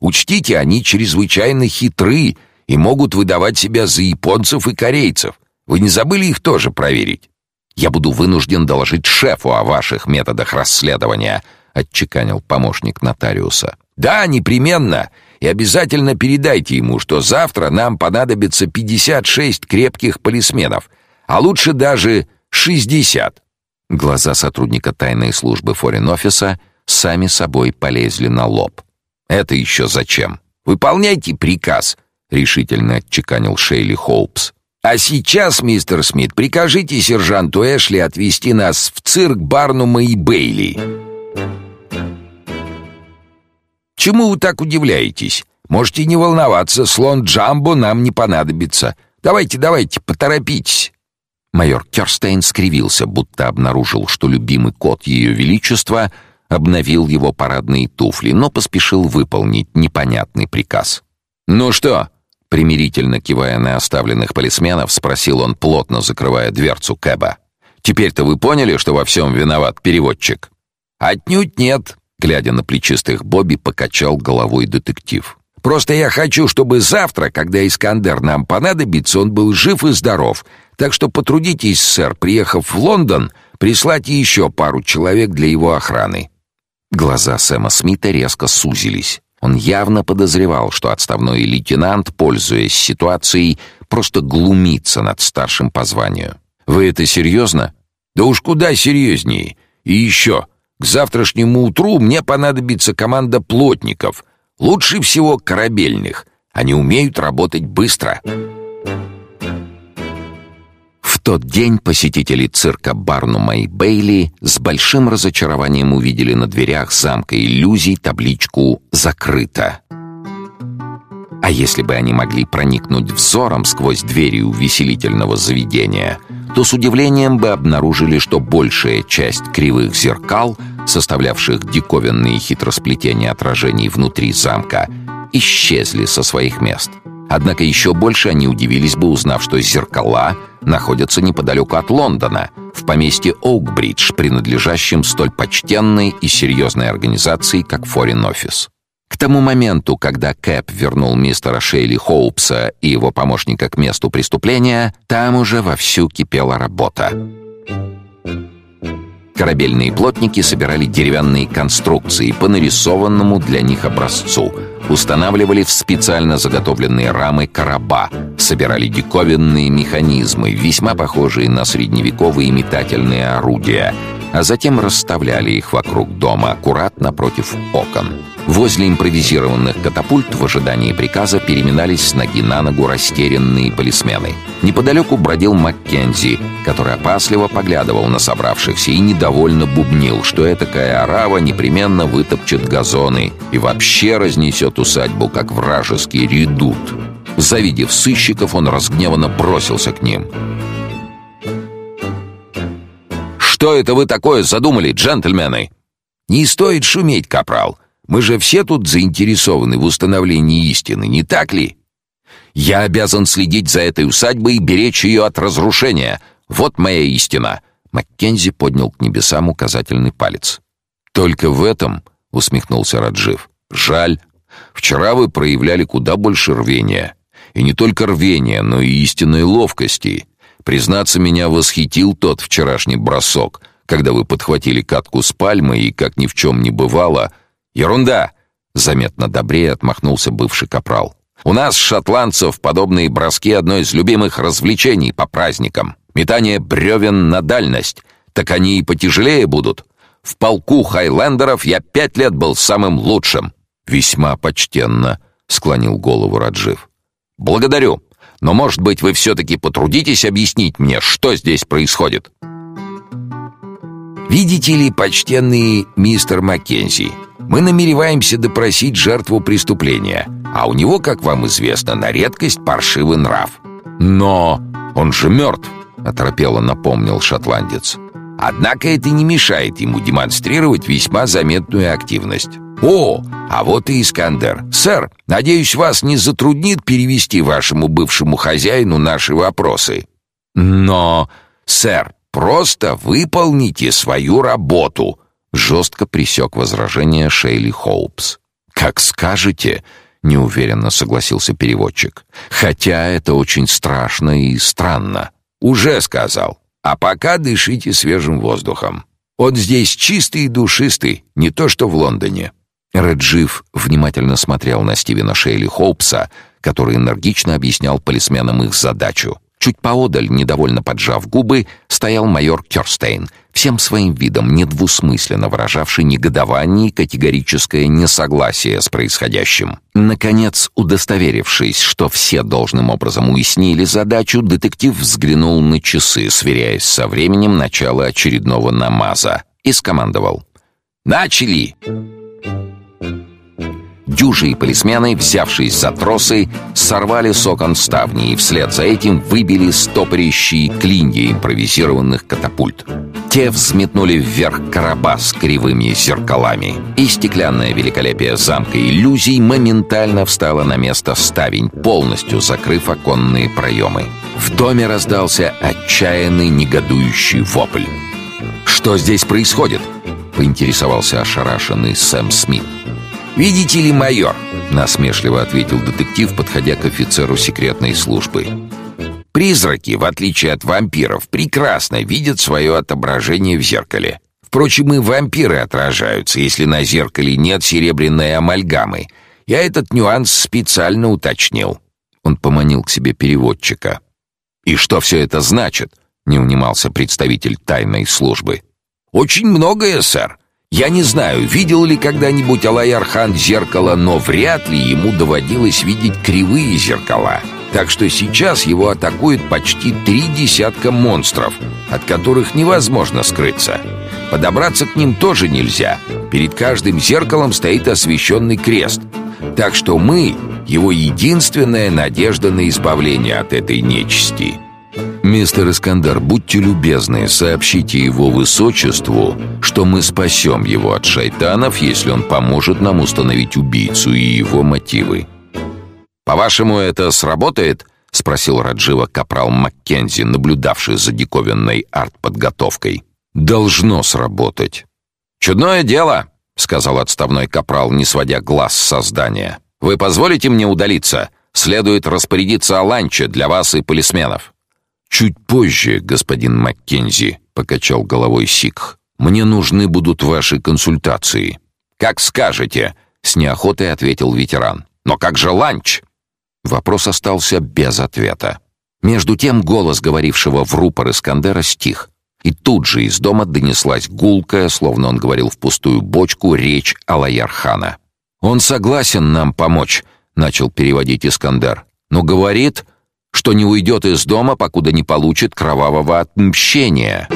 Учтите, они чрезвычайно хитры и могут выдавать себя за японцев и корейцев. Вы не забыли их тоже проверить? Я буду вынужден доложить шефу о ваших методах расследования, отчеканил помощник нотариуса. Да, непременно и обязательно передайте ему, что завтра нам понадобится 56 крепких полисменов, а лучше даже 60. Глаза сотрудника тайной службы форин-офиса сами собой полезли на лоб. Это еще зачем? Выполняйте приказ. решительно отчеканил Шейли Хоупс. А сейчас, мистер Смит, прикажите сержанту Эшли отвезти нас в цирк Барнума и Бейли. Чему вы так удивляетесь? Можете не волноваться, слон Джамбо нам не понадобится. Давайте, давайте, поторопитесь. Майор Керстейн скривился, будто обнаружил, что любимый кот Ее Величества обновил его парадные туфли, но поспешил выполнить непонятный приказ. «Ну что?» Примирительно кивая на оставленных полисменов, спросил он, плотно закрывая дверцу Кэба. «Теперь-то вы поняли, что во всем виноват переводчик?» «Отнюдь нет», — глядя на плечистых Бобби, покачал головой детектив. Просто я хочу, чтобы завтра, когда Искандер нам понадобится, он был жив и здоров. Так что потрудитесь, сэр, приехав в Лондон, прислать еще пару человек для его охраны». Глаза Сэма Смита резко сузились. Он явно подозревал, что отставной лейтенант, пользуясь ситуацией, просто глумится над старшим по званию. «Вы это серьезно?» «Да уж куда серьезнее. И еще, к завтрашнему утру мне понадобится команда плотников, Лучше всего корабельных. Они умеют работать быстро. В тот день посетители цирка Барнума и Бейли с большим разочарованием увидели на дверях замка иллюзий табличку «Закрыто». А если бы они могли проникнуть взором сквозь двери увеселительного заведения, то с удивлением бы обнаружили, что большая часть кривых зеркал — составлявших диковинные хитросплетения отражений внутри замка, исчезли со своих мест. Однако еще больше они удивились бы, узнав, что зеркала находятся неподалеку от Лондона, в поместье Оукбридж, принадлежащем столь почтенной и серьезной организации, как Foreign Office. К тому моменту, когда Кэп вернул мистера Шейли Хоупса и его помощника к месту преступления, там уже вовсю кипела работа. Корабельные плотники собирали деревянные конструкции по нарисованному для них образцу, устанавливали в специально заготовленные рамы короба, собирали диковинные механизмы, весьма похожие на средневековые метательные орудия, а затем расставляли их вокруг дома аккуратно против окон. Возле импровизированных катапульт в ожидании приказа переминались с ноги на ногу растерянные полисмены. Неподалеку бродил Маккензи, который опасливо поглядывал на собравшихся и недовольно бубнил, что этакая орава непременно вытопчет газоны и вообще разнесет усадьбу, как вражеский редут. Завидев сыщиков, он разгневанно бросился к ним. «Что это вы такое задумали, джентльмены?» «Не стоит шуметь, капрал!» Мы же все тут заинтересованы в установлении истины, не так ли? Я обязан следить за этой усадьбой и беречь ее от разрушения. Вот моя истина. Маккензи поднял к небесам указательный палец. Только в этом, усмехнулся Раджив. Жаль. Вчера вы проявляли куда больше рвения. И не только рвения, но и истинной ловкости. Признаться, меня восхитил тот вчерашний бросок, когда вы подхватили катку с пальмой и, как ни в чем не бывало, Ерунда, заметно добрее отмахнулся бывший капрал. У нас шотландцев подобные броски одно из любимых развлечений по праздникам. Метание бревен на дальность. Так они и потяжелее будут. В полку хайлендеров я пять лет был самым лучшим. Весьма почтенно, склонил голову Раджив. Благодарю. Но, может быть, вы все-таки потрудитесь объяснить мне, что здесь происходит? Видите ли, почтенный мистер Маккензи, мы намереваемся допросить жертву преступления, а у него, как вам известно, на редкость паршивый нрав. Но он же мертв, оторопело напомнил шотландец. Однако это не мешает ему демонстрировать весьма заметную активность. «О, а вот и Искандер. Сэр, надеюсь, вас не затруднит перевести вашему бывшему хозяину наши вопросы». «Но, сэр, просто выполните свою работу», жестко пресек возражение Шейли Хоупс. «Как скажете», — неуверенно согласился переводчик. «Хотя это очень страшно и странно». «Уже сказал. А пока дышите свежим воздухом. Он здесь чистый и душистый, не то что в Лондоне». Реджив внимательно смотрел на Стивена Шейли Хоупса, который энергично объяснял полисменам их задачу. Чуть поодаль, недовольно поджав губы, стоял майор Кёрстейн, всем своим видом недвусмысленно выражавший негодование и категорическое несогласие с происходящим. Наконец, удостоверившись, что все должным образом уяснили задачу, детектив взглянул на часы, сверяясь со временем начала очередного намаза, и скомандовал «Начали!» Дюжи и полисмены, взявшись за тросы, сорвали с окон ставни и вслед за этим выбили стопорящие клинья импровизированных катапульт. Те взметнули вверх короба с кривыми зеркалами, и стеклянное великолепие замка иллюзий моментально встало на место ставень, полностью закрыв оконные проемы. В доме раздался отчаянный негодующий вопль. «Что здесь происходит?» — поинтересовался ошарашенный Сэм Смит. «Видите ли, майор?» — насмешливо ответил детектив, подходя к офицеру секретной службы. «Призраки, в отличие от вампиров, прекрасно видят свое отображение в зеркале. Впрочем, и вампиры отражаются, если на зеркале нет серебряной амальгамы. Я этот нюанс специально уточнил». Он поманил к себе переводчика. «И что все это значит?» — не унимался представитель тайной службы. «Очень многое, сэр. Я не знаю, видел ли когда-нибудь Алаяр-хан зеркало, но вряд ли ему доводилось видеть кривые зеркала. Так что сейчас его атакуют почти три десятка монстров, от которых невозможно скрыться. Подобраться к ним тоже нельзя. Перед каждым зеркалом стоит освещенный крест. Так что мы — его единственная надежда на избавление от этой нечисти. «Мистер Искандар, будьте любезны, сообщите его высочеству, что мы спасем его от шайтанов, если он поможет нам установить убийцу и его мотивы». «По-вашему, это сработает?» — спросил Раджива капрал Маккензи, наблюдавший за диковинной артподготовкой. «Должно сработать». «Чудное дело», — сказал отставной капрал, не сводя глаз со здания. «Вы позволите мне удалиться? Следует распорядиться о ланче для вас и полисменов». «Чуть позже, господин Маккензи», — покачал головой Сикх. «Мне нужны будут ваши консультации». «Как скажете», — с неохотой ответил ветеран. «Но как же ланч?» Вопрос остался без ответа. Между тем голос говорившего в рупор Искандера стих. И тут же из дома донеслась гулкая, словно он говорил в пустую бочку, речь Алаярхана. «Он согласен нам помочь», — начал переводить Искандер. «Но говорит, что не уйдет из дома, покуда не получит кровавого отмщения.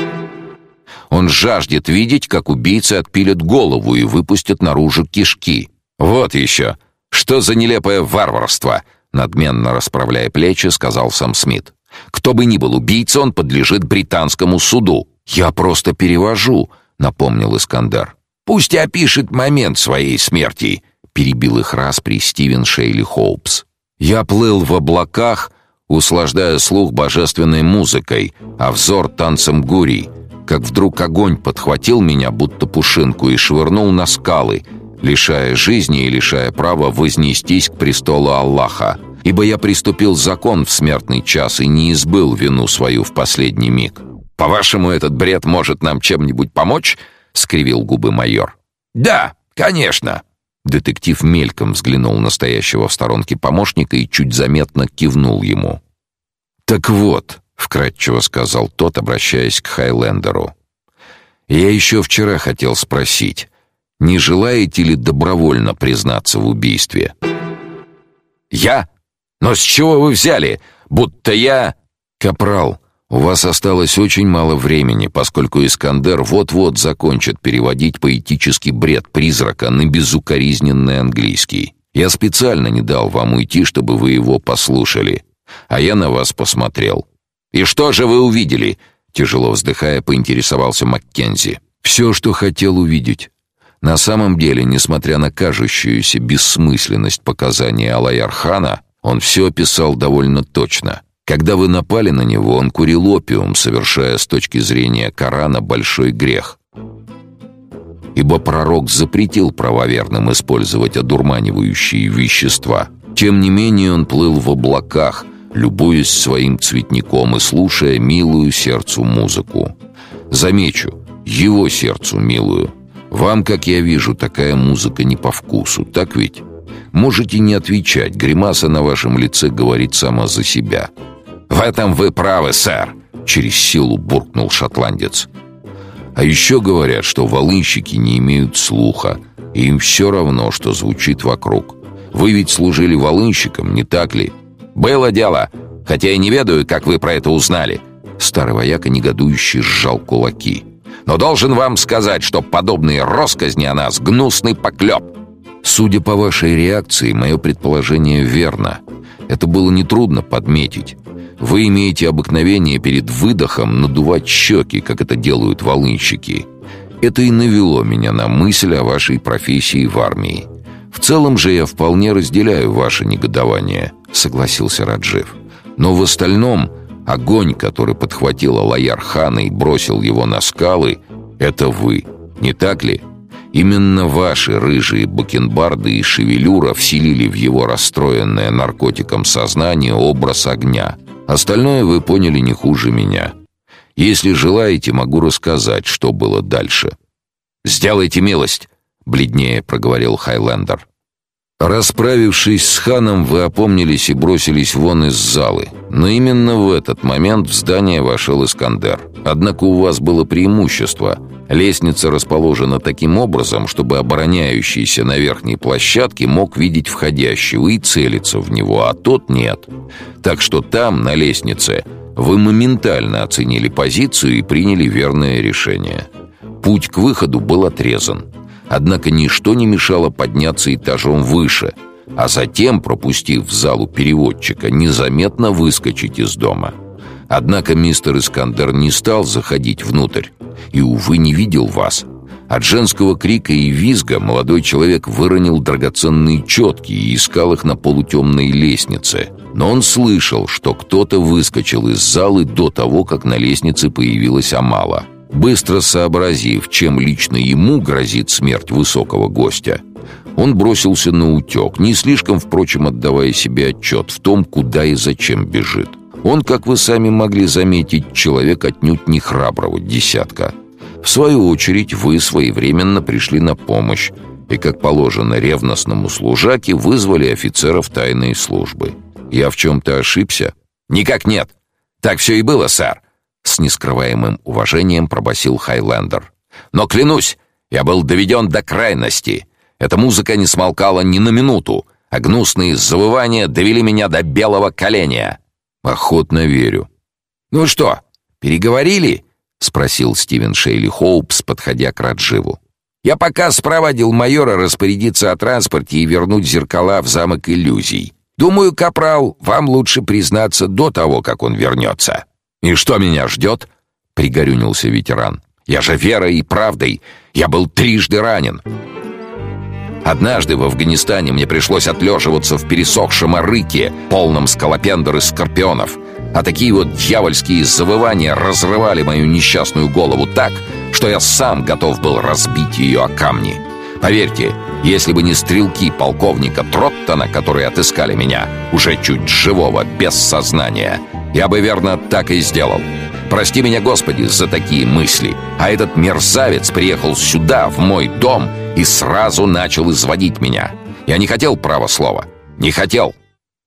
Он жаждет видеть, как убийцы отпилят голову и выпустят наружу кишки. Вот еще. Что за нелепое варварство, надменно расправляя плечи, сказал сам Смит. Кто бы ни был убийца, он подлежит британскому суду. Я просто перевожу, напомнил Искандер. Пусть опишет момент своей смерти, перебил их распри Стивен Шейли Хоупс. Я плыл в облаках, услаждая слух божественной музыкой, а взор танцем гурий, как вдруг огонь подхватил меня, будто пушинку, и швырнул на скалы, лишая жизни и лишая права вознестись к престолу Аллаха. Ибо я приступил закон в смертный час и не избыл вину свою в последний миг. «По-вашему, этот бред может нам чем-нибудь помочь?» — скривил губы майор. «Да, конечно», Детектив мельком взглянул на стоящего в сторонке помощника и чуть заметно кивнул ему. «Так вот», — вкратчиво сказал тот, обращаясь к Хайлендеру, «я еще вчера хотел спросить, не желаете ли добровольно признаться в убийстве?» «Я? Но с чего вы взяли? Будто я...» «Капрал, у вас осталось очень мало времени, поскольку Искандер вот-вот закончит переводить поэтический бред призрака на безукоризненный английский. Я специально не дал вам уйти, чтобы вы его послушали, а я на вас посмотрел. И что же вы увидели? Тяжело вздыхая, поинтересовался Маккензи. Все, что хотел увидеть. На самом деле, несмотря на кажущуюся бессмысленность показаний Алаярхана, он все описал довольно точно. Когда вы напали на него, он курил опиум, совершая с точки зрения Корана большой грех. Ибо пророк запретил правоверным использовать одурманивающие вещества. Тем не менее он плыл в облаках, любуясь своим цветником и слушая милую сердцу музыку. Замечу, его сердцу милую. Вам, как я вижу, такая музыка не по вкусу, так ведь? Можете не отвечать, гримаса на вашем лице говорит сама за себя. В этом вы правы, сэр, через силу буркнул шотландец. А еще говорят, что волынщики не имеют слуха, и им все равно, что звучит вокруг. Вы ведь служили волынщиком, не так ли? Было дело, хотя я не ведаю, как вы про это узнали. Старый вояка негодующе сжал кулаки. Но должен вам сказать, что подобные росказни о нас — гнусный поклеп. Судя по вашей реакции, мое предположение верно. Это было нетрудно подметить. Вы имеете обыкновение перед выдохом надувать щеки, как это делают волынщики. Это и навело меня на мысль о вашей профессии в армии. В целом же я вполне разделяю ваше негодование, согласился Раджив. Но в остальном огонь, который подхватил Алаяр Хана и бросил его на скалы, это вы, не так ли? Именно ваши рыжие бакенбарды и шевелюра вселили в его расстроенное наркотиком сознание образ огня. Остальное вы поняли не хуже меня. Если желаете, могу рассказать, что было дальше. «Сделайте милость!» — бледнее проговорил Хайлендер. Расправившись с ханом, вы опомнились и бросились вон из залы. Но именно в этот момент в здание вошел Искандер. Однако у вас было преимущество. Лестница расположена таким образом, чтобы обороняющийся на верхней площадке мог видеть входящего и целиться в него, а тот нет. Так что там, на лестнице, вы моментально оценили позицию и приняли верное решение. Путь к выходу был отрезан. Однако ничто не мешало подняться этажом выше, а затем, пропустив в залу переводчика, незаметно выскочить из дома. Однако мистер Искандер не стал заходить внутрь и, увы, не видел вас. От женского крика и визга молодой человек выронил драгоценные четки и искал их на полутемной лестнице. Но он слышал, что кто-то выскочил из залы до того, как на лестнице появилась Амала. Быстро сообразив, чем лично ему грозит смерть высокого гостя, он бросился на утек, не слишком, впрочем, отдавая себе отчет в том, куда и зачем бежит. Он, как вы сами могли заметить, человек отнюдь не храброго десятка. В свою очередь, вы своевременно пришли на помощь и, как положено ревностному служаке, вызвали офицеров тайной службы. Я в чем-то ошибся? Никак нет. Так все и было, сэр. С нескрываемым уважением пробасил Хайлендер. «Но клянусь, я был доведен до крайности. Эта музыка не смолкала ни на минуту, а гнусные завывания довели меня до белого коленя». «Охотно верю». «Ну что, переговорили?» — спросил Стивен Шейли Хоупс, подходя к Радживу. «Я пока спроводил майора распорядиться о транспорте и вернуть зеркала в замок иллюзий. Думаю, капрал, вам лучше признаться до того, как он вернется». «И что меня ждет?» — пригорюнился ветеран. «Я же верой и правдой. Я был трижды ранен». Однажды в Афганистане мне пришлось отлеживаться в пересохшем арыке, полном скалопендр из скорпионов. А такие вот дьявольские завывания разрывали мою несчастную голову так, что я сам готов был разбить ее о камни. Поверьте, если бы не стрелки полковника Троттона, которые отыскали меня, уже чуть живого, без сознания, я бы верно так и сделал. Прости меня, Господи, за такие мысли. А этот мерзавец приехал сюда, в мой дом, и сразу начал изводить меня. Я не хотел права слова. Не хотел.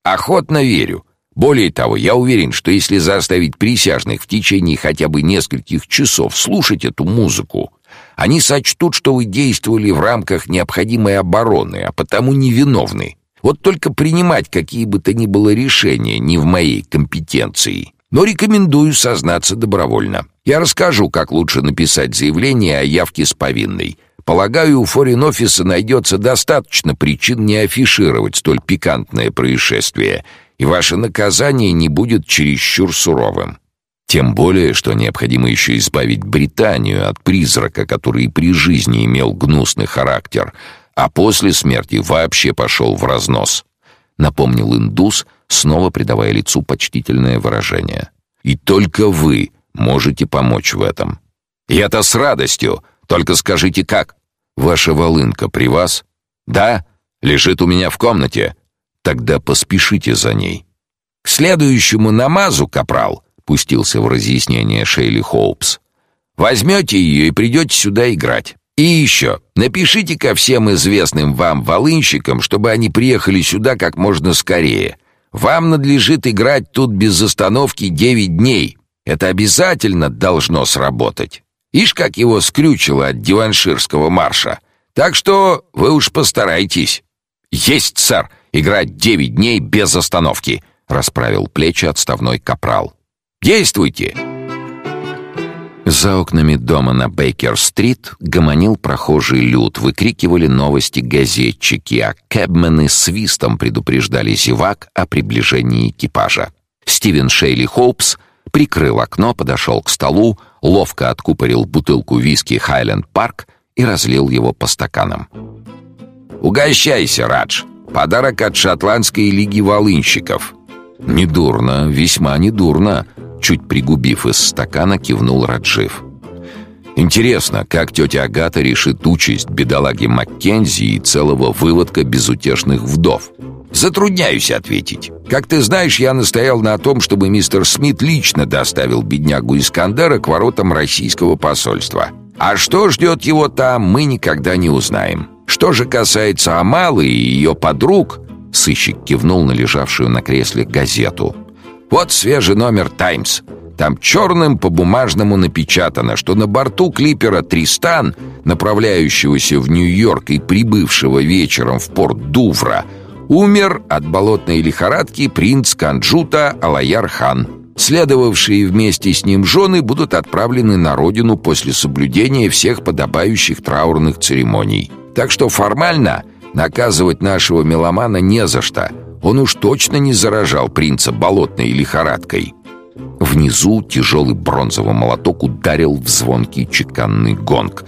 Охотно верю. Более того, я уверен, что если заставить присяжных в течение хотя бы нескольких часов слушать эту музыку, они сочтут, что вы действовали в рамках необходимой обороны, а потому невиновны. Вот только принимать какие бы то ни было решения не в моей компетенции. Но рекомендую сознаться добровольно. Я расскажу, как лучше написать заявление о явке с повинной. Полагаю, у форин-офиса найдется достаточно причин не афишировать столь пикантное происшествие, и ваше наказание не будет чересчур суровым. Тем более, что необходимо еще избавить Британию от призрака, который при жизни имел гнусный характер — а после смерти вообще пошел в разнос», — напомнил индус, снова придавая лицу почтительное выражение. «И только вы можете помочь в этом». «И это с радостью. Только скажите, как? Ваша волынка при вас?» «Да, лежит у меня в комнате». «Тогда поспешите за ней». «К следующему намазу, капрал», — пустился в разъяснение Шейли Хоупс. «Возьмете ее и придете сюда играть». И еще, напишите ко всем известным вам волынщикам, чтобы они приехали сюда как можно скорее. Вам надлежит играть тут без остановки девять дней. Это обязательно должно сработать. Ишь, как его скрючило от диванширского марша. Так что вы уж постарайтесь. Есть, сэр, играть девять дней без остановки, расправил плечи отставной капрал. Действуйте. За окнами дома на Бейкер-стрит гомонил прохожий люд, выкрикивали новости газетчики, а кэбмены свистом предупреждали зевак о приближении экипажа. Стивен Шейли Хоупс прикрыл окно, подошел к столу, ловко откупорил бутылку виски Хайленд Парк и разлил его по стаканам. «Угощайся, Радж! Подарок от шотландской лиги волынщиков!» «Недурно, весьма недурно!» Чуть пригубив из стакана, кивнул Раджив. Интересно, как тетя Агата решит участь бедолаги Маккензи и целого выводка безутешных вдов? Затрудняюсь ответить. Как ты знаешь, я настоял на том, чтобы мистер Смит лично доставил беднягу Искандера к воротам российского посольства. А что ждет его там, мы никогда не узнаем. Что же касается Амалы и ее подруг, сыщик кивнул на лежавшую на кресле газету. Вот свежий номер «Таймс». Там черным по бумажному напечатано, что на борту клипера «Тристан», направляющегося в Нью-Йорк и прибывшего вечером в порт Дувра, умер от болотной лихорадки принц Канджута Алаяр-хан. Следовавшие вместе с ним жены будут отправлены на родину после соблюдения всех подобающих траурных церемоний. Так что формально наказывать нашего меломана не за что – он уж точно не заражал принца болотной лихорадкой. Внизу тяжелый бронзовый молоток ударил в звонкий чеканный гонг,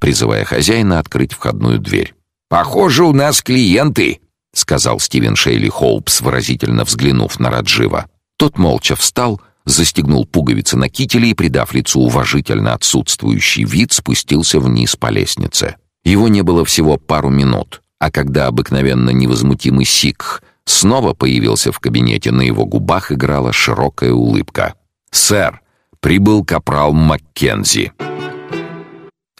призывая хозяина открыть входную дверь. «Похоже, у нас клиенты», — сказал Стивен Шейли Хоупс, выразительно взглянув на Раджива. Тот молча встал, застегнул пуговицы на кителе и, придав лицу уважительно отсутствующий вид, спустился вниз по лестнице. Его не было всего пару минут, а когда обыкновенно невозмутимый сикх снова появился в кабинете, на его губах играла широкая улыбка. «Сэр, прибыл капрал Маккензи».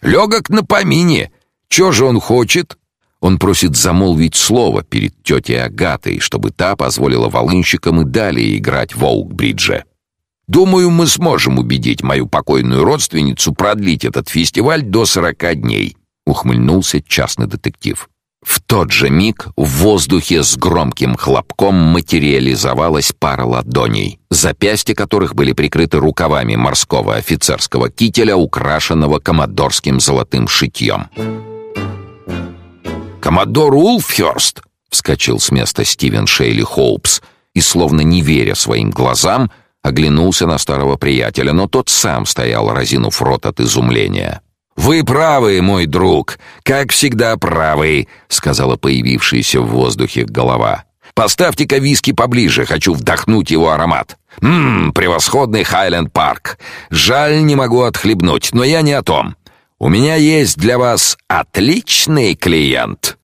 «Легок на помине. Чё же он хочет?» Он просит замолвить слово перед тетей Агатой, чтобы та позволила волынщикам и далее играть в Оукбридже. «Думаю, мы сможем убедить мою покойную родственницу продлить этот фестиваль до сорока дней», — ухмыльнулся частный детектив. В тот же миг в воздухе с громким хлопком материализовалась пара ладоней, запястья которых были прикрыты рукавами морского офицерского кителя, украшенного коммодорским золотым шитьем. «Коммодор Улфхёрст!» — вскочил с места Стивен Шейли Хоупс и, словно не веря своим глазам, оглянулся на старого приятеля, но тот сам стоял, разинув рот от изумления. «Вы правы, мой друг, как всегда правы», — сказала появившаяся в воздухе голова. «Поставьте-ка виски поближе, хочу вдохнуть его аромат. Ммм, превосходный Хайленд Парк. Жаль, не могу отхлебнуть, но я не о том. У меня есть для вас отличный клиент».